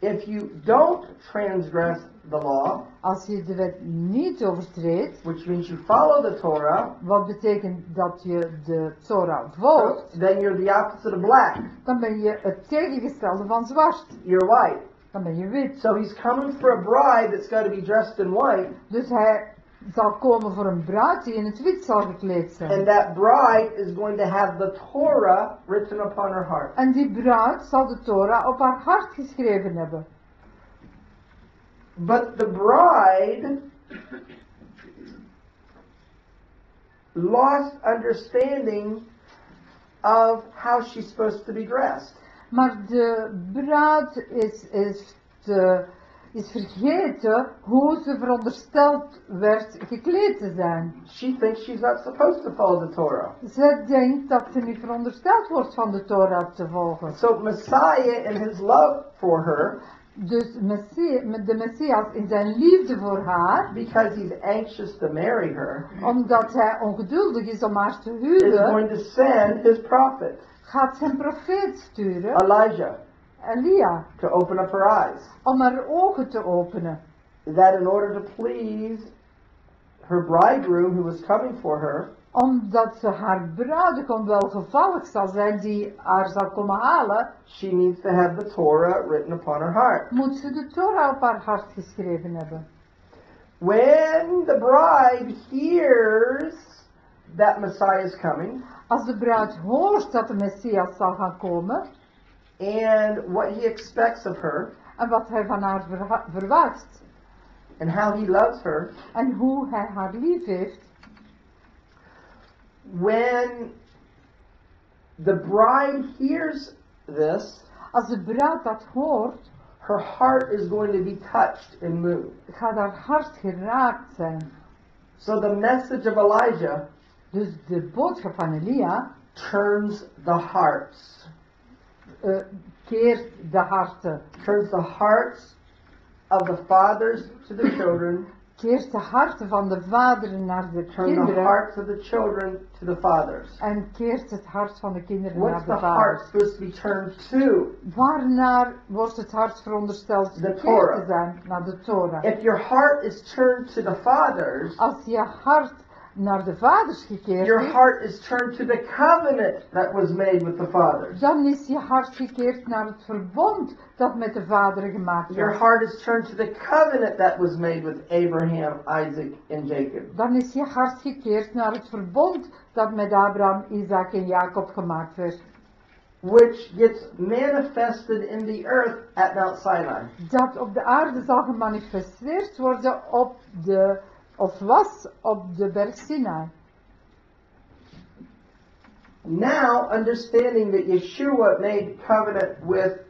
If you don't transgress the law,
Als je de wet niet overtreedt,
which means you follow the Torah,
wat betekent dat je de Torah volgt,
then you're the opposite of black.
dan ben je het tegengestelde van zwart.
You're white.
Dan ben je wit.
So he's coming for a bride that's got to be dressed in white,
Dus hij zal komen voor een bruid die in het wit zal gekleed zijn.
and that bride is going to have the Torah written upon her heart.
En die bruid zal de Torah op haar hart geschreven hebben.
But the bride lost understanding of how she's supposed to be dressed.
Maar de bruid is, is, te- is vergeten hoe ze verondersteld werd gekleed te zijn.
She thinks she's not supposed to follow the Torah.
Ze denkt dat ze niet verondersteld wordt van de Torah te volgen.
So Messiah, in his love for her,
Dus de Messias in zijn liefde voor haar,
because he's anxious to marry her,
omdat hij ongeduldig is om haar te
is
huwen,
going to send his prophet,
gaat zijn profeet sturen,
Elijah,
Elia,
to open up her eyes.
om haar ogen te openen.
That in order to please her bridegroom who was coming for her,
Omdat ze haar bruidegom welgevallig zal zijn die haar zal komen halen,
she needs to have the Torah written upon her heart.
moet ze de Torah op haar hart geschreven hebben.
When the bride hears that Messiah is coming
Als de bruid hoort dat de Messias zal gaan komen
and what he expects of her
en wat hij van haar verwacht
and how he loves her,
en hoe hij haar lief heeft,
when the bride hears this,
als de bruid dat hoort,
her heart is going to be touched and moved.
gaat haar hart geraakt zijn.
So the message of Elijah
Dus de boodschap van Elia
turns the hearts,
keert de harten.
turns the hearts of the fathers to the children,
keert de harten van de vaderen naar de
turn the
kinderen
hearts of the children to the fathers.
en keert het hart van de kinderen
What's
naar
the
de
heart
vaders.
supposed to be turned to?
Waarnaar wordt het hart verondersteld
De
gekeerd
Torah.
te zijn? Naar de Torah.
If your heart is turned to the fathers,
Als je hart naar de vaders gekeerd
your
is,
heart is turned to the covenant that was made with the fathers.
dan is je hart gekeerd naar het verbond dat met de vaderen gemaakt
Your
was.
heart is turned to the covenant that was made with Abraham, Isaac, and Jacob.
Dan is je hart gekeerd naar het verbond dat met Abraham, Isaac en Jacob gemaakt werd.
which gets manifested in the earth at Mount Sinai.
Dat op de aarde zal gemanifesteerd worden op de, of was op de berg Sinai.
Now, understanding that Yeshua made covenant with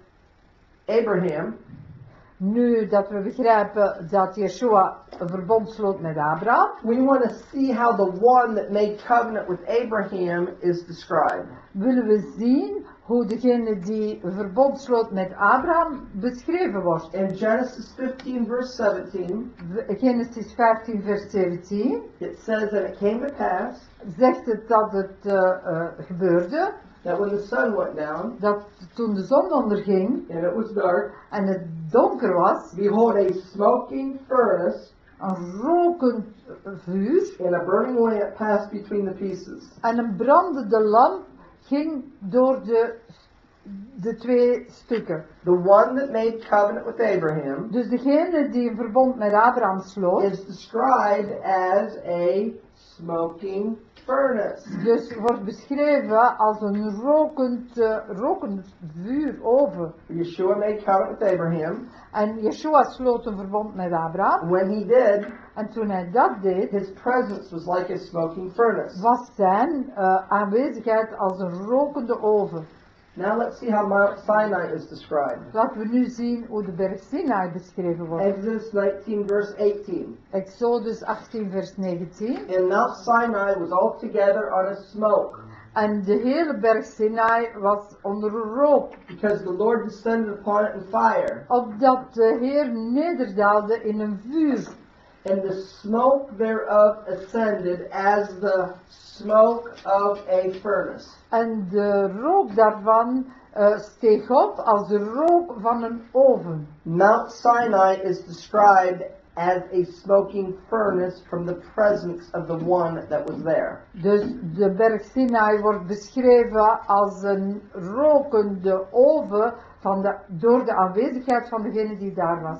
Abraham,
Nu dat we begrijpen dat Yeshua een verbond sloot met Abraham,
we want to see how the one that made covenant with Abraham is described.
willen we zien hoe degene die verbond sloot met Abraham beschreven wordt.
In Genesis 15, verse 17,
Genesis 15, vers 17
it says, And it came to pass
zegt het dat het eh, gebeurde,
that when the sun went down
dat toen de zon onderging
and it was dark,
en het donker was,
behold, a smoking furnace
een rokend vuur
and a burning lamp passed between the pieces.
en een brandende lamp ging door de, de twee stukken.
The one that made covenant with Abraham
Dus degene die een verbond met Abraham sloot,
is described as a smoking furnace.
dus wordt beschreven als een rokend, eh, rokend vuuroven.
Yeshua made covenant with Abraham.
En Yeshua sloot een verbond met Abraham.
When he did,
En toen hij dat deed,
his presence was like a smoking furnace.
was zijn eh, aanwezigheid als een rokende oven.
Now let's see how Mount Sinai is described.
Laten we nu zien hoe de berg Sinai beschreven wordt.
Exodus 19, verse 18.
Exodus 18, vers 19.
And Mount Sinai was altogether on a smoke,
En de hele berg Sinai was onder rook,
because the Lord descended upon it in fire,
opdat de Heer nederdaalde in een vuur.
And the smoke thereof ascended as the smoke of a furnace.
En de rook daarvan eh, steeg op als de rook van een oven.
Mount Sinai is described as a smoking furnace from the presence of the one that was there.
Dus de berg Sinai wordt beschreven als een rokende oven van de, door de aanwezigheid van degene die daar was.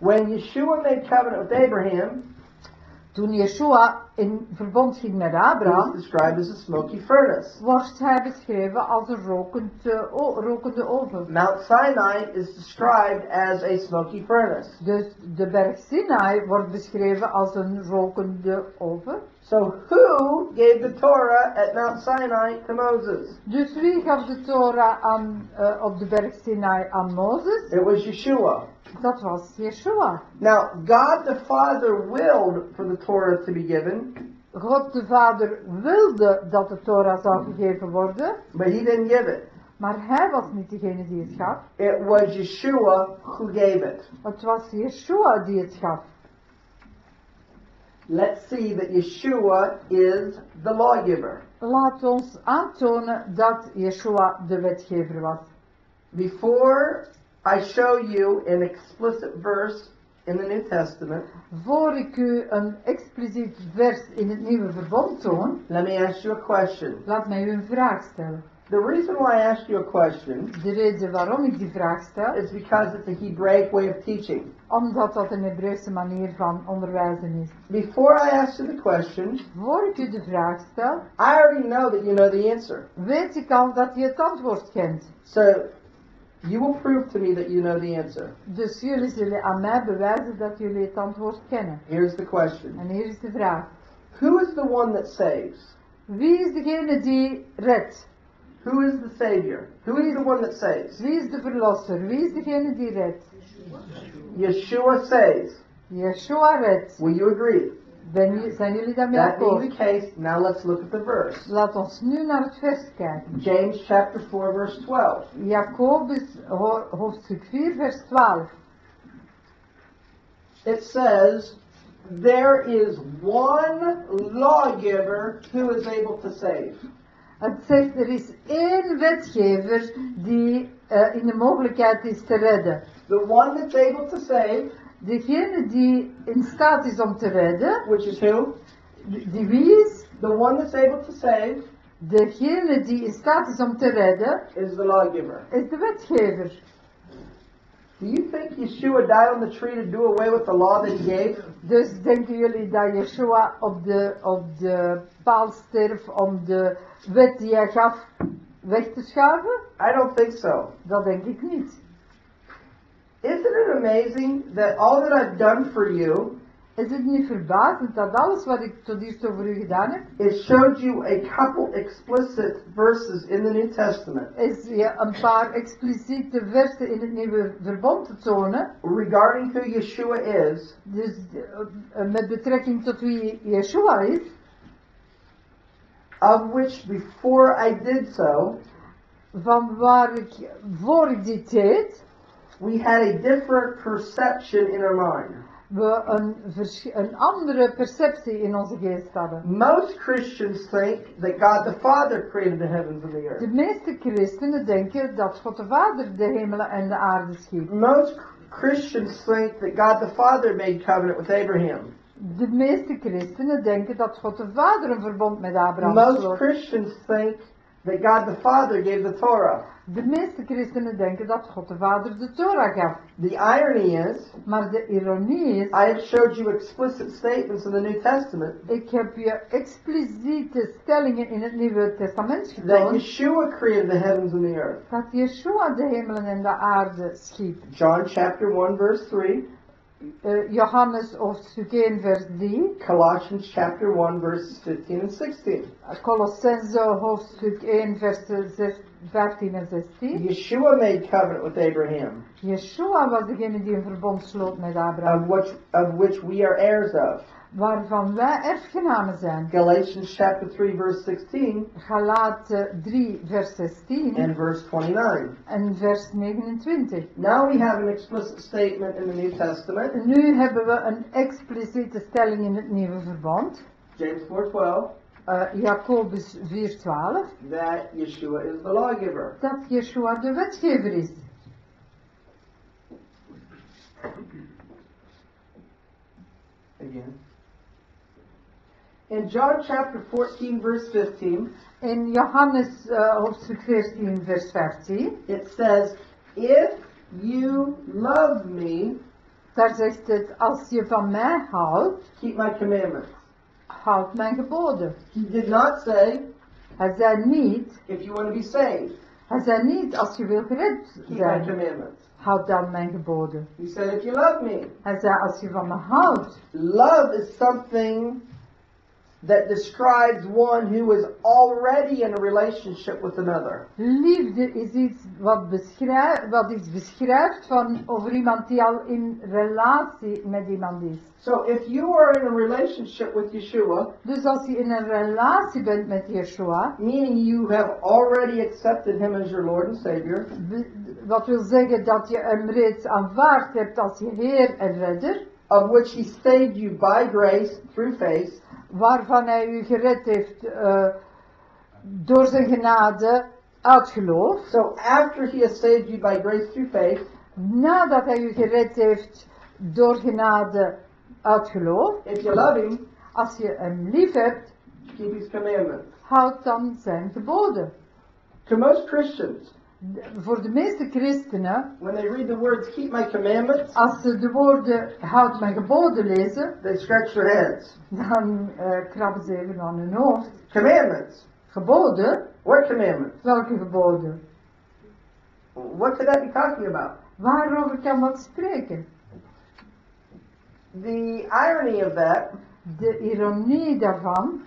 When Yeshua made covenant with Abraham,
Toen Yeshua in verbond ging met Abraham,
described as a smoky furnace.
wordt hij beschreven als een rokend, o- rokende oven.
Mount Sinai is described as a smoky furnace.
Dus de berg Sinai wordt beschreven als een rokende oven.
So who gave the Torah at Mount Sinai to Moses?
Dus wie gaf de Torah aan, eh, op de berg Sinai aan Mozes?
It was Yeshua.
Dat was Yeshua.
Now, God the Father willed for the Torah to be given,
God de Vader wilde dat de Torah zou gegeven worden,
but he didn't give it.
maar hij was niet degene die het gaf.
It was Yeshua who gave it.
Het was Yeshua die het gaf.
Let's see that Yeshua is the lawgiver.
Laat ons aantonen dat Yeshua de wetgever was.
Before I show you an explicit verse in the New Testament,
Voor ik u een expliciet vers in het nieuwe verbond toon,
let me ask you a question.
laat mij u een vraag stellen.
The reason why I ask you a question
De reden waarom ik die vraag stel,
is because it's a Hebraic way of teaching.
omdat dat een Hebreeuwse manier van onderwijzen is.
Before I ask you the question,
Voor ik u de vraag stel,
I already know that you know the answer.
weet ik al dat je het antwoord kent.
So you will prove to me that you know the answer.
Dus jullie zullen aan mij bewijzen dat jullie het antwoord kennen.
Here's the question.
En hier is de vraag.
Who is the one that saves?
Wie is degene die redt?
Who is the Savior? Who is the one that saves?
Wie is de verlosser? Wie is degene die redt?
Yeshua saves.
Yeshua redt.
Will you agree?
Zijn jullie daarmee
That being the case, now let's look at the verse.
Laat ons nu naar het vers kijken.
James chapter 4 verse 12.
Jacobus ho- hoofdstuk 4 vers 12.
It says, there is one lawgiver who is able to save.
Het zegt, er is één wetgever die eh, in de mogelijkheid is te redden.
The one that's able to save,
Degene die in staat is om te redden,
which is who?
die wie is?
The one that's able to save
Degene die in staat is om te redden,
is the lawgiver.
is de wetgever.
Do you think Yeshua died on the tree to do away with the law that he gave?
Dus denken jullie dat Yeshua op de, op de paal stierf om de wet die hij gaf weg te schuiven?
I don't think so.
Dat denk ik niet.
Isn't it amazing that all that I've done for you
Is het niet verbazend dat alles wat ik tot hiertoe voor u gedaan heb,
is showed you a couple explicit verses in the New Testament
is je een paar expliciete versen in het nieuwe verbond te tonen.
regarding who Yeshua is
Dus eh, met betrekking tot wie Yeshua is,
of which before I did so,
van waar ik, voor ik dit deed,
we had a different perception in our mind.
we een, een andere perceptie in onze geest hadden.
Most Christians think that God the Father created the heavens and the
De
earth.
meeste christenen denken dat God de Vader de hemelen en de aarde schiep.
Most Christians think that God the Father made covenant with Abraham.
De meeste christenen denken dat God de Vader een verbond met Abraham
Most
sloot.
Christians think that God the Father gave the Torah.
De meeste christenen denken dat God de Vader de Torah gaf.
The irony is,
Maar de ironie is,
I have showed you explicit statements in the New Testament
ik heb je expliciete stellingen in het Nieuwe Testament getoond.
that Yeshua created the heavens and the earth.
dat Yeshua de hemelen en de aarde schiep.
John chapter 1 verse 3,
Eh, Uh, Johannes hoofdstuk 1 vers 3,
Colossians chapter 1 verses 15 and 16.
Colossense hoofdstuk 1 vers 15 en 16.
Yeshua made covenant with Abraham,
Yeshua was degene die een verbond sloot met Abraham,
of which, of which we are heirs of.
Waarvan wij erfgenamen zijn.
Galatians chapter 3 verse 16
Galaten 3 vers 16
and verse 29.
en vers 29.
Now we have an explicit statement in the New Testament,
Nu hebben we een expliciete stelling in het nieuwe verbond.
James 4:12,
eh, Jacobus 4:12
that Yeshua is the lawgiver.
dat Yeshua de wetgever is.
Again. In John chapter 14 verse 15,
In Johannes uh, hoofdstuk 14 vers 15
it says, "If you love me,
daar zegt het als je van mij houdt,
keep my commandments."
houd mijn geboden.
He did not say,
Hij zei niet,
"If you want to be saved,
hij zei niet als je wil gered
keep my
zijn,
commandments."
houd dan mijn geboden.
He said, "If you love me."
Hij zei als je van me houdt.
Love is something that describes one who is already in a relationship with another.
Liefde is iets wat, beschrijft, wat iets beschrijft van over iemand die al in relatie met iemand is.
So if you are in a relationship with Yeshua,
Dus als je in een relatie bent met Yeshua,
meaning you have already accepted him as your Lord and Savior,
wat wil zeggen dat je hem reeds aanvaard hebt als je Heer en Redder,
of which he saved you by grace through faith,
waarvan hij u gered heeft eh, door zijn genade uit geloof.
so after he has saved you by grace through faith,
Nadat hij u gered heeft door genade uit geloof,
if you love him,
als je hem lief hebt,
keep his commandments.
houd dan zijn geboden.
To most Christians,
Voor de meeste christenen,
when they read the words keep my commandments,
als ze de woorden houd mijn geboden lezen,
they scratch their heads.
dan eh, krabben ze even aan hun hoofd.
Commandments?
Geboden?
What commandments?
Welke geboden?
What could that be talking about?
Waarover kan dat spreken?
The irony of that
De ironie daarvan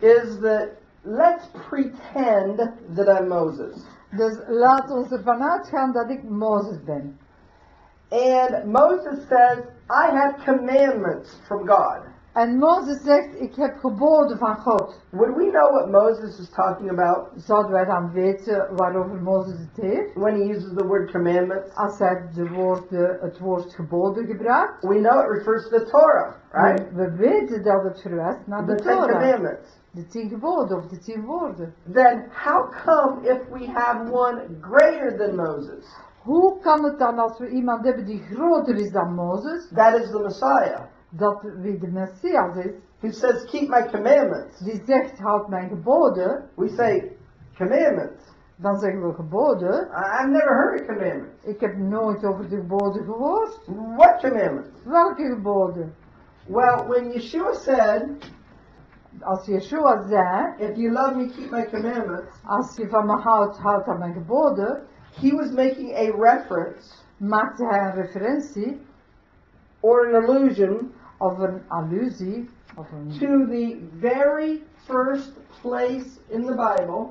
is that let's pretend that I'm Moses.
Dus laat ons ervan uitgaan dat ik Mozes ben.
And Moses says, I have commandments from God.
En Mozes zegt, ik heb geboden van God.
Would we know what Moses is talking about
Zouden wij dan weten waarover Mozes het heeft?
when he uses the word commandments?
Als hij de woorden, het woord geboden gebruikt?
We know it refers to the Torah, right?
We, we weten dat het verwijst naar de
The Ten
Torah.
Commandments.
De tien geboden of de tien woorden.
Then how come if we have one greater than Moses?
Hoe kan het dan als we iemand hebben die groter is dan Mozes,
That is the Messiah,
dat wie de Messias is,
who says, Keep my commandments.
die zegt houd mijn geboden,
We say, Commandments.
dan zeggen we geboden.
I- I've never heard of commandments.
Ik heb nooit over de geboden gehoord.
What commandments?
Welke geboden?
Well, when Yeshua said,
Als Yeshua zei,
If you love me, keep my commandments,
als je van me houdt, houd aan mijn geboden,
he was making a reference
maakte hij een referentie
or an allusion
of een allusie, of een,
to the very first place in the Bible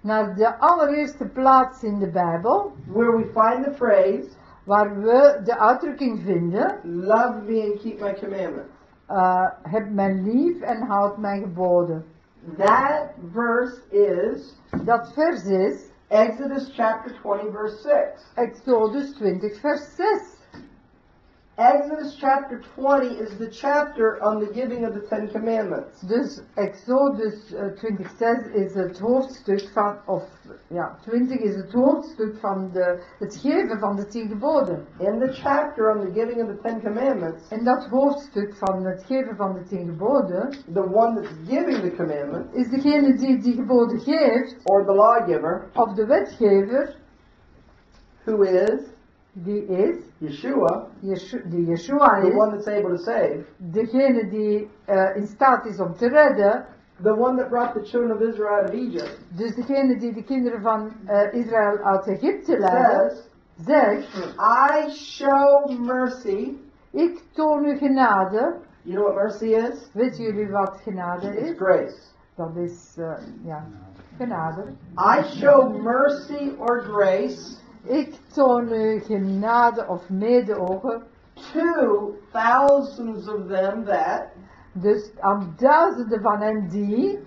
naar de allereerste plaats in de Bijbel,
where we find the phrase,
waar we de uitdrukking vinden,
Love me and keep my commandments.
Eh, heb mij lief en houd mijn geboden.
That verse is
Dat vers is
Exodus chapter 20, verse 6.
Exodus 20, vers 6.
Exodus chapter 20 is the chapter on the giving of the Ten Commandments.
Dus Exodus eh, 20, 6 is het hoofdstuk van, of ja, 20 is het hoofdstuk van de, het geven van de tien geboden.
In the chapter on the giving of the Ten Commandments,
En dat hoofdstuk van het geven van de tien geboden
the one that's giving the commandment,
is degene die die geboden geeft,
or the lawgiver,
of de wetgever,
who is
die is,
Yeshua,
Yeshu- die Yeshua
the
is,
one that's able to save,
degene die eh, in staat is om te redden,
the one that brought the children of Israel out of Egypt,
dus degene die de kinderen van eh, Israël uit Egypte leidde, zegt,
I show mercy.
ik toon u genade.
You know what mercy is?
Weten jullie wat genade
It's
is?
grace.
Dat is, eh, ja, genade.
I show mercy or grace
Ik toon u genade of medeogen,
to thousands of them that
dus aan duizenden van hen die,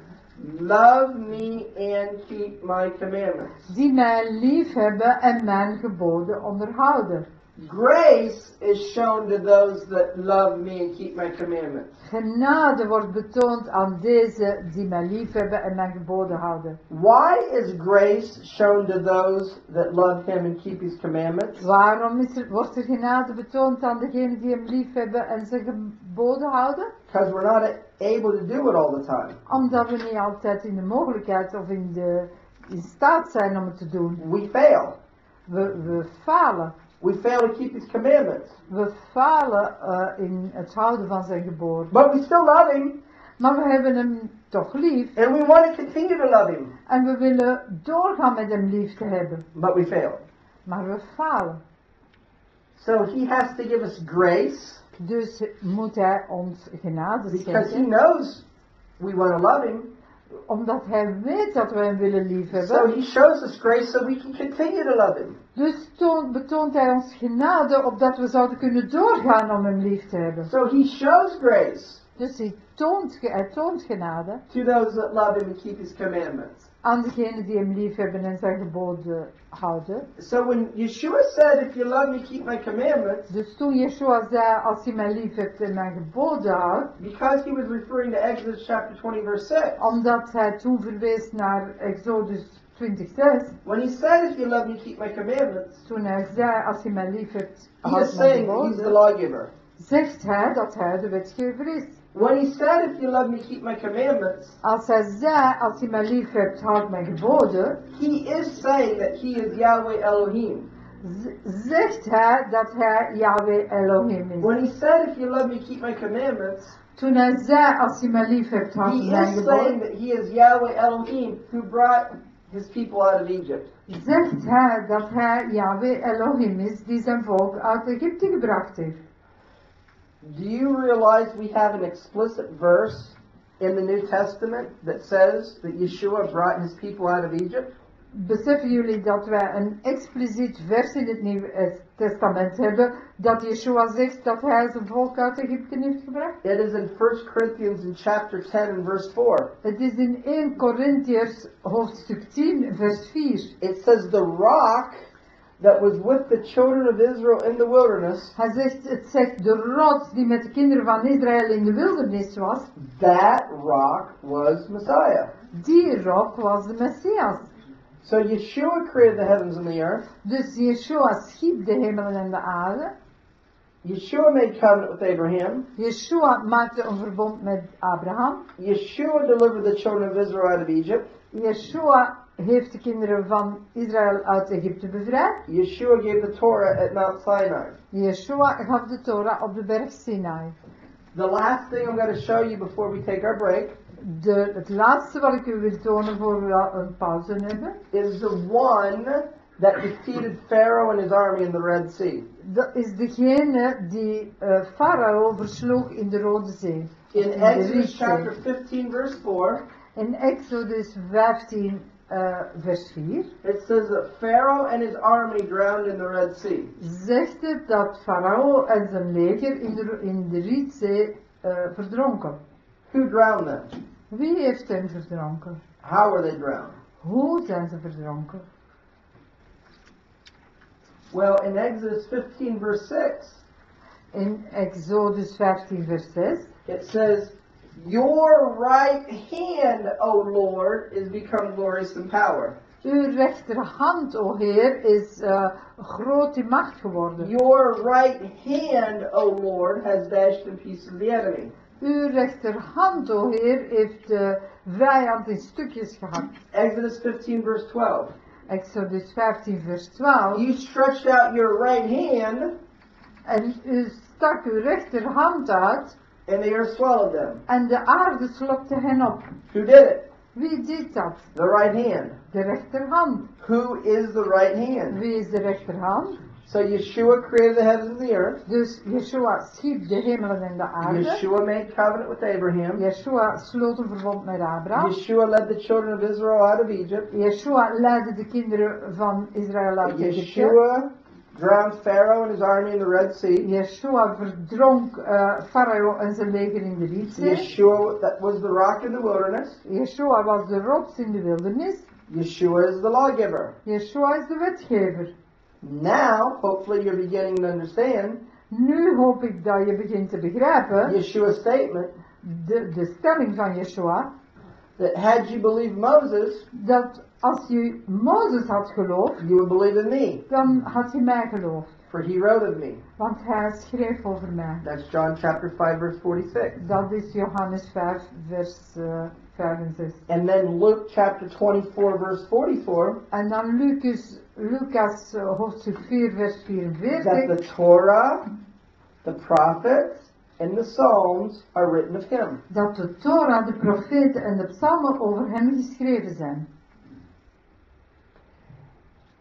love me and keep my commandments.
die mij lief hebben en mijn geboden onderhouden.
Grace is shown to those that love me and keep my commandments.
Genade wordt betoond aan deze die mij lief hebben en mijn geboden houden.
Why is grace shown to those that love him and keep his commandments?
Waarom is er, wordt er genade betoond aan degenen die hem lief hebben en zijn geboden houden?
Because we're not able to do it all the time.
Omdat we niet altijd in de mogelijkheid of in, de, in staat zijn om het te doen.
We fail.
We, we falen.
We fail to keep his commandments.
We falen eh, in het houden van zijn geboden.
But we still love him
Maar we hebben hem toch lief.
and we want to continue to love him.
En we willen doorgaan met hem lief te hebben.
But we fail.
Maar we falen.
So he has to give us grace
Dus moet hij ons genade
because he
schenken.
knows we want to love him.
Omdat hij weet dat we hem willen lief
So he shows us grace so we can continue to love him.
Dus toont, betoont hij ons genade opdat we zouden kunnen doorgaan om hem lief te hebben.
So he shows grace
Dus hij toont, hij toont genade
to those that love him and keep his commandments.
Aan degenen die hem lief hebben en zijn geboden houden.
So when Yeshua said, If you love me, keep my commandments,
Dus toen Yeshua zei, als je mij lief hebt en mijn geboden houdt,
because he was referring to Exodus chapter 20, verse 6,
omdat hij toen verwees naar Exodus 20:6,
when he said, If you love me, keep my commandments,
toen hij zei, als je mij lief hebt,
he
houd
is
mijn
saying that he's the
geboden,
lawgiver.
zegt hij dat hij de wetgever is.
When he said, If you love me, keep my commandments,
Als hij zei, als je mij lief hebt, houd mijn geboden,
he is saying that he is Yahweh Elohim.
zegt hij dat hij Yahweh Elohim is.
When he said, If you love me, keep my commandments,
Toen hij zei, als je mij lief hebt, houd
he is saying that he is Yahweh Elohim who brought his people out of Egypt.
zegt hij dat hij Yahweh Elohim is die zijn volk uit Egypte gebracht heeft.
Do you realize we have an explicit verse in the New Testament that says that Yeshua brought his people out of Egypt?
Beseffen jullie dat wij een expliciet vers in het Nieuwe uh, Testament uh, hebben dat Yeshua zegt dat hij zijn volk uit Egypte heeft gebracht?
It is in 1 Corinthians in chapter 10 and verse 4.
Het is in 1 Corinthians hoofdstuk 10 vers 4.
It says, The rock that was with the children of Israel in the wilderness,
Hij zegt, het zegt de rots die met de kinderen van Israël in de wildernis was,
that rock was Messiah.
die rock was de Messias.
So Yeshua created the heavens and the earth.
Dus Yeshua schiep de hemelen en de aarde.
Yeshua made covenant with Abraham.
Yeshua maakte een verbond met Abraham.
Yeshua delivered the children of Israel out of Egypt.
Yeshua heeft de kinderen van Israël uit Egypte bevrijd.
Yeshua gave the Torah at Mount Sinai.
Yeshua gaf de Torah op de berg Sinai.
The last thing I'm going to show you before we take our break
De, het laatste wat ik u wil tonen voor we een pauze hebben,
is the one that defeated Pharaoh and his army in the Red Sea.
dat is degene die eh, Farao versloeg in de Rode Zee.
In
In
Exodus chapter 15, verse 4,
In Exodus 15, eh, vers 4,
it says that Pharaoh and his army drowned in the Red Sea.
zegt het dat Farao en zijn leger in de, in de Rietzee eh, verdronken.
Who drowned them?
Wie heeft hen verdronken?
How were they drowned?
Hoe zijn ze verdronken?
Well, in Exodus 15, verse 6,
In Exodus 15, vers 6,
it says, Your right hand, O Lord, is become glorious in power.
Uw rechterhand, o Heer, is eh, groot in macht geworden.
Your right hand, O Lord, has dashed in pieces the enemy.
Uw rechterhand, o Heer, heeft de vijand in stukjes gehakt.
Exodus 15, verse 12.
Exodus 15, vers 12.
You stretched out your right hand,
En u stak uw rechterhand uit
and the earth swallowed them.
en de aarde slokte hen op.
Who did it?
Wie deed dat?
The right hand.
De rechterhand.
Who is the right hand?
Wie is de rechterhand?
So Yeshua created the heavens and the earth.
Dus Yeshua schiep de hemelen en de aarde.
Yeshua made covenant with Abraham.
Yeshua sloot een verbond met Abraham.
Yeshua led the children of Israel out of Egypt.
Yeshua leidde de kinderen van Israël uit Egypte.
Yeshua drowned Pharaoh and his army in the Red Sea.
Yeshua verdronk eh Farao en zijn leger in de Rietzee.
Yeshua that was the rock in the wilderness.
Yeshua was de rots in de wildernis.
Yeshua is the lawgiver.
Yeshua is de wetgever.
Now, hopefully, you're beginning to understand
Nu hoop ik dat je begint te begrijpen
Yeshua's statement
de, de stelling van Yeshua.
that had you believed Moses,
Dat als je Mozes had geloofd,
you would believe in me,
dan had je mij geloofd.
for he wrote of me.
Want hij schreef over mij.
That's John chapter 5, verse 46.
Dat is Johannes 5, vers eh 65.
And then Luke chapter 24, verse 44,
En dan Lucas, Lucas eh, hoofdstuk 4, vers
that
44.
the Torah, the prophets, and the Psalms are written of him.
Dat de Torah, de profeten en de psalmen over hem geschreven zijn.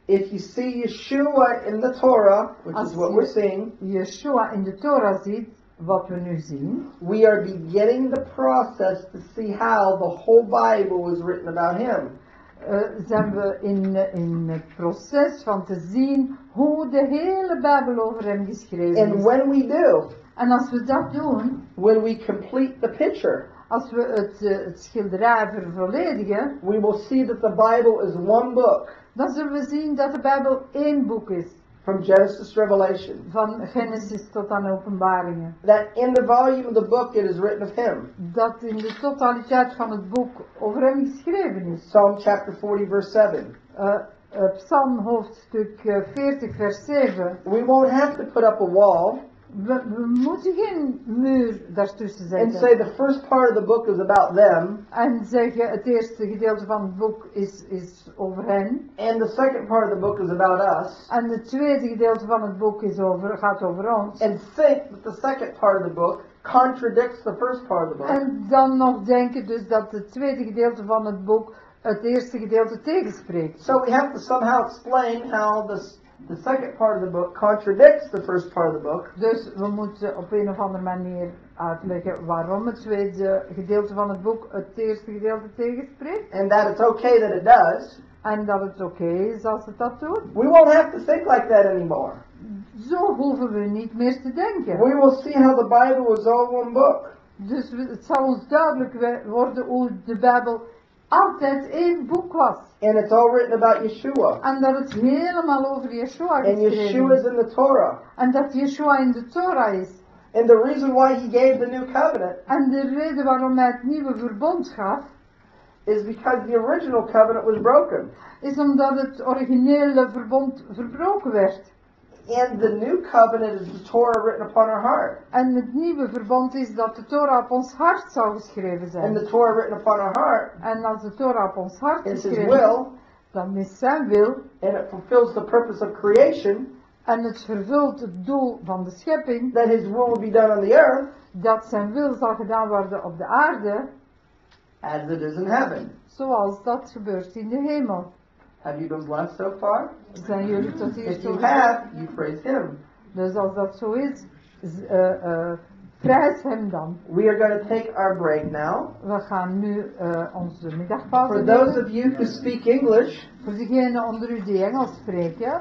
If you see Yeshua in the Torah, which
Als
is what we're seeing,
Yeshua in de Torah ziet, wat we nu zien,
we are beginning the process to see how the whole Bible was written about him.
eh, zijn we in, in het proces van te zien hoe de hele Bijbel over hem geschreven
And
is.
when we do,
En als we dat doen,
when we complete the picture,
als we het, eh, het schilderij vervolledigen,
we will see that the Bible is one book
dan zullen we zien dat de Bijbel één boek is.
from Genesis to Revelation.
Van Genesis tot aan openbaringen.
That in the volume of the book it is written of him.
Dat in de totaliteit van het boek over hem geschreven is.
Psalm chapter 40, verse 7.
Eh, eh, Psalm hoofdstuk eh, 40 vers 7.
We won't have to put up a wall
We, we moeten geen muur daartussen
and
zetten.
say the first part of the book is about them
En zeggen het eerste gedeelte van het boek is, is over hen.
and the second part of the book is about us.
En het tweede gedeelte van het boek is over, gaat over ons.
And think that the second part of the book contradicts the first part of the book.
En dan nog denken dus dat het tweede gedeelte van het boek het eerste gedeelte tegenspreekt.
So we have to somehow explain how this, the second part of the book contradicts the first part of the book.
Dus we moeten op een of andere manier uitleggen waarom het tweede gedeelte van het boek het eerste gedeelte tegenspreekt.
And that it's okay that it does.
En dat het oké is als het dat doet.
We won't have to think like that anymore.
Zo hoeven we niet meer te denken.
We will see how the Bible is all one book.
Dus het zal ons duidelijk worden hoe de Bijbel altijd één boek was.
And it's all written about Yeshua.
En dat het helemaal over Yeshua
And Yeshua
is.
is in the Torah.
En dat Yeshua in de Torah is.
And the reason why he gave the new covenant
En de reden waarom hij het nieuwe verbond gaf,
is because the original covenant was broken.
is omdat het originele verbond verbroken werd.
And the new covenant is the Torah written upon our heart.
En het nieuwe verbond is dat de Torah op ons hart zou geschreven
And
zijn.
the Torah written upon our heart
En als de Torah op ons hart
is
geschreven is,
will,
dan is zijn wil
and it fulfills the purpose of creation,
en het vervult het doel van de schepping,
that his will will be done on the earth
dat zijn wil zal gedaan worden op de aarde,
as it is in heaven.
zoals dat gebeurt in de hemel.
Have you been blessed so far?
Zijn jullie tot hier
If you have, you praise him.
Dus als dat zo is, eh, eh, prijs hem dan.
We are going to take our break now.
We gaan nu eh, onze middagpauze
For those
nemen.
of you who speak English,
Voor degenen onder u die Engels spreken,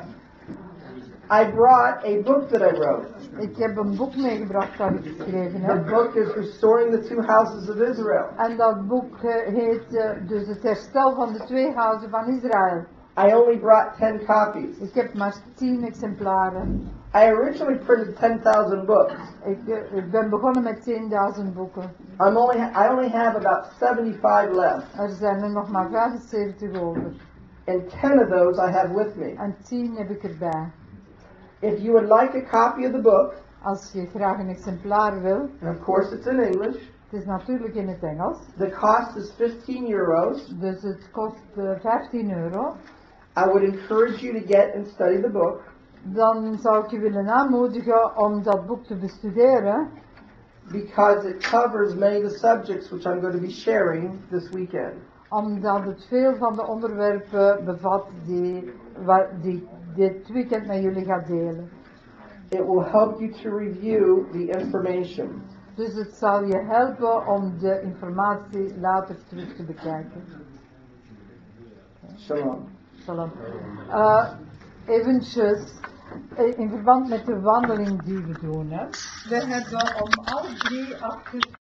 I brought a book that I wrote.
ik heb een boek meegebracht dat ik geschreven
The
heb.
book is Restoring the Two Houses of Israel.
En dat boek heet eh, dus het herstel van de twee huizen van Israël.
I only brought 10 copies.
Ik heb maar tien exemplaren.
I originally printed 10,000 books.
Ik, ik ben begonnen met 10.000 boeken.
I'm only I only have about 75 left,
Er zijn er nog maar 75 over.
and 10 of those I have with me.
En 10 heb ik erbij.
If you would like a copy of the book,
Als je graag een exemplaar wil,
and of course it's in English,
het is natuurlijk in het Engels,
the cost is 15 euros.
dus het kost eh, 15 euro.
I would encourage you to get and study the book
Dan zou ik je willen aanmoedigen om dat boek te bestuderen,
because it covers many of the subjects which I'm going to be sharing this weekend.
omdat het veel van de onderwerpen bevat die, wa- die ik dit weekend met jullie ga delen.
It will help you to review the information.
Dus het zal je helpen om de informatie later terug te bekijken.
Shalom.
Shalom. Uh, eventjes, eh, in verband met de wandeling die we doen. Hè. We hebben om half drie achter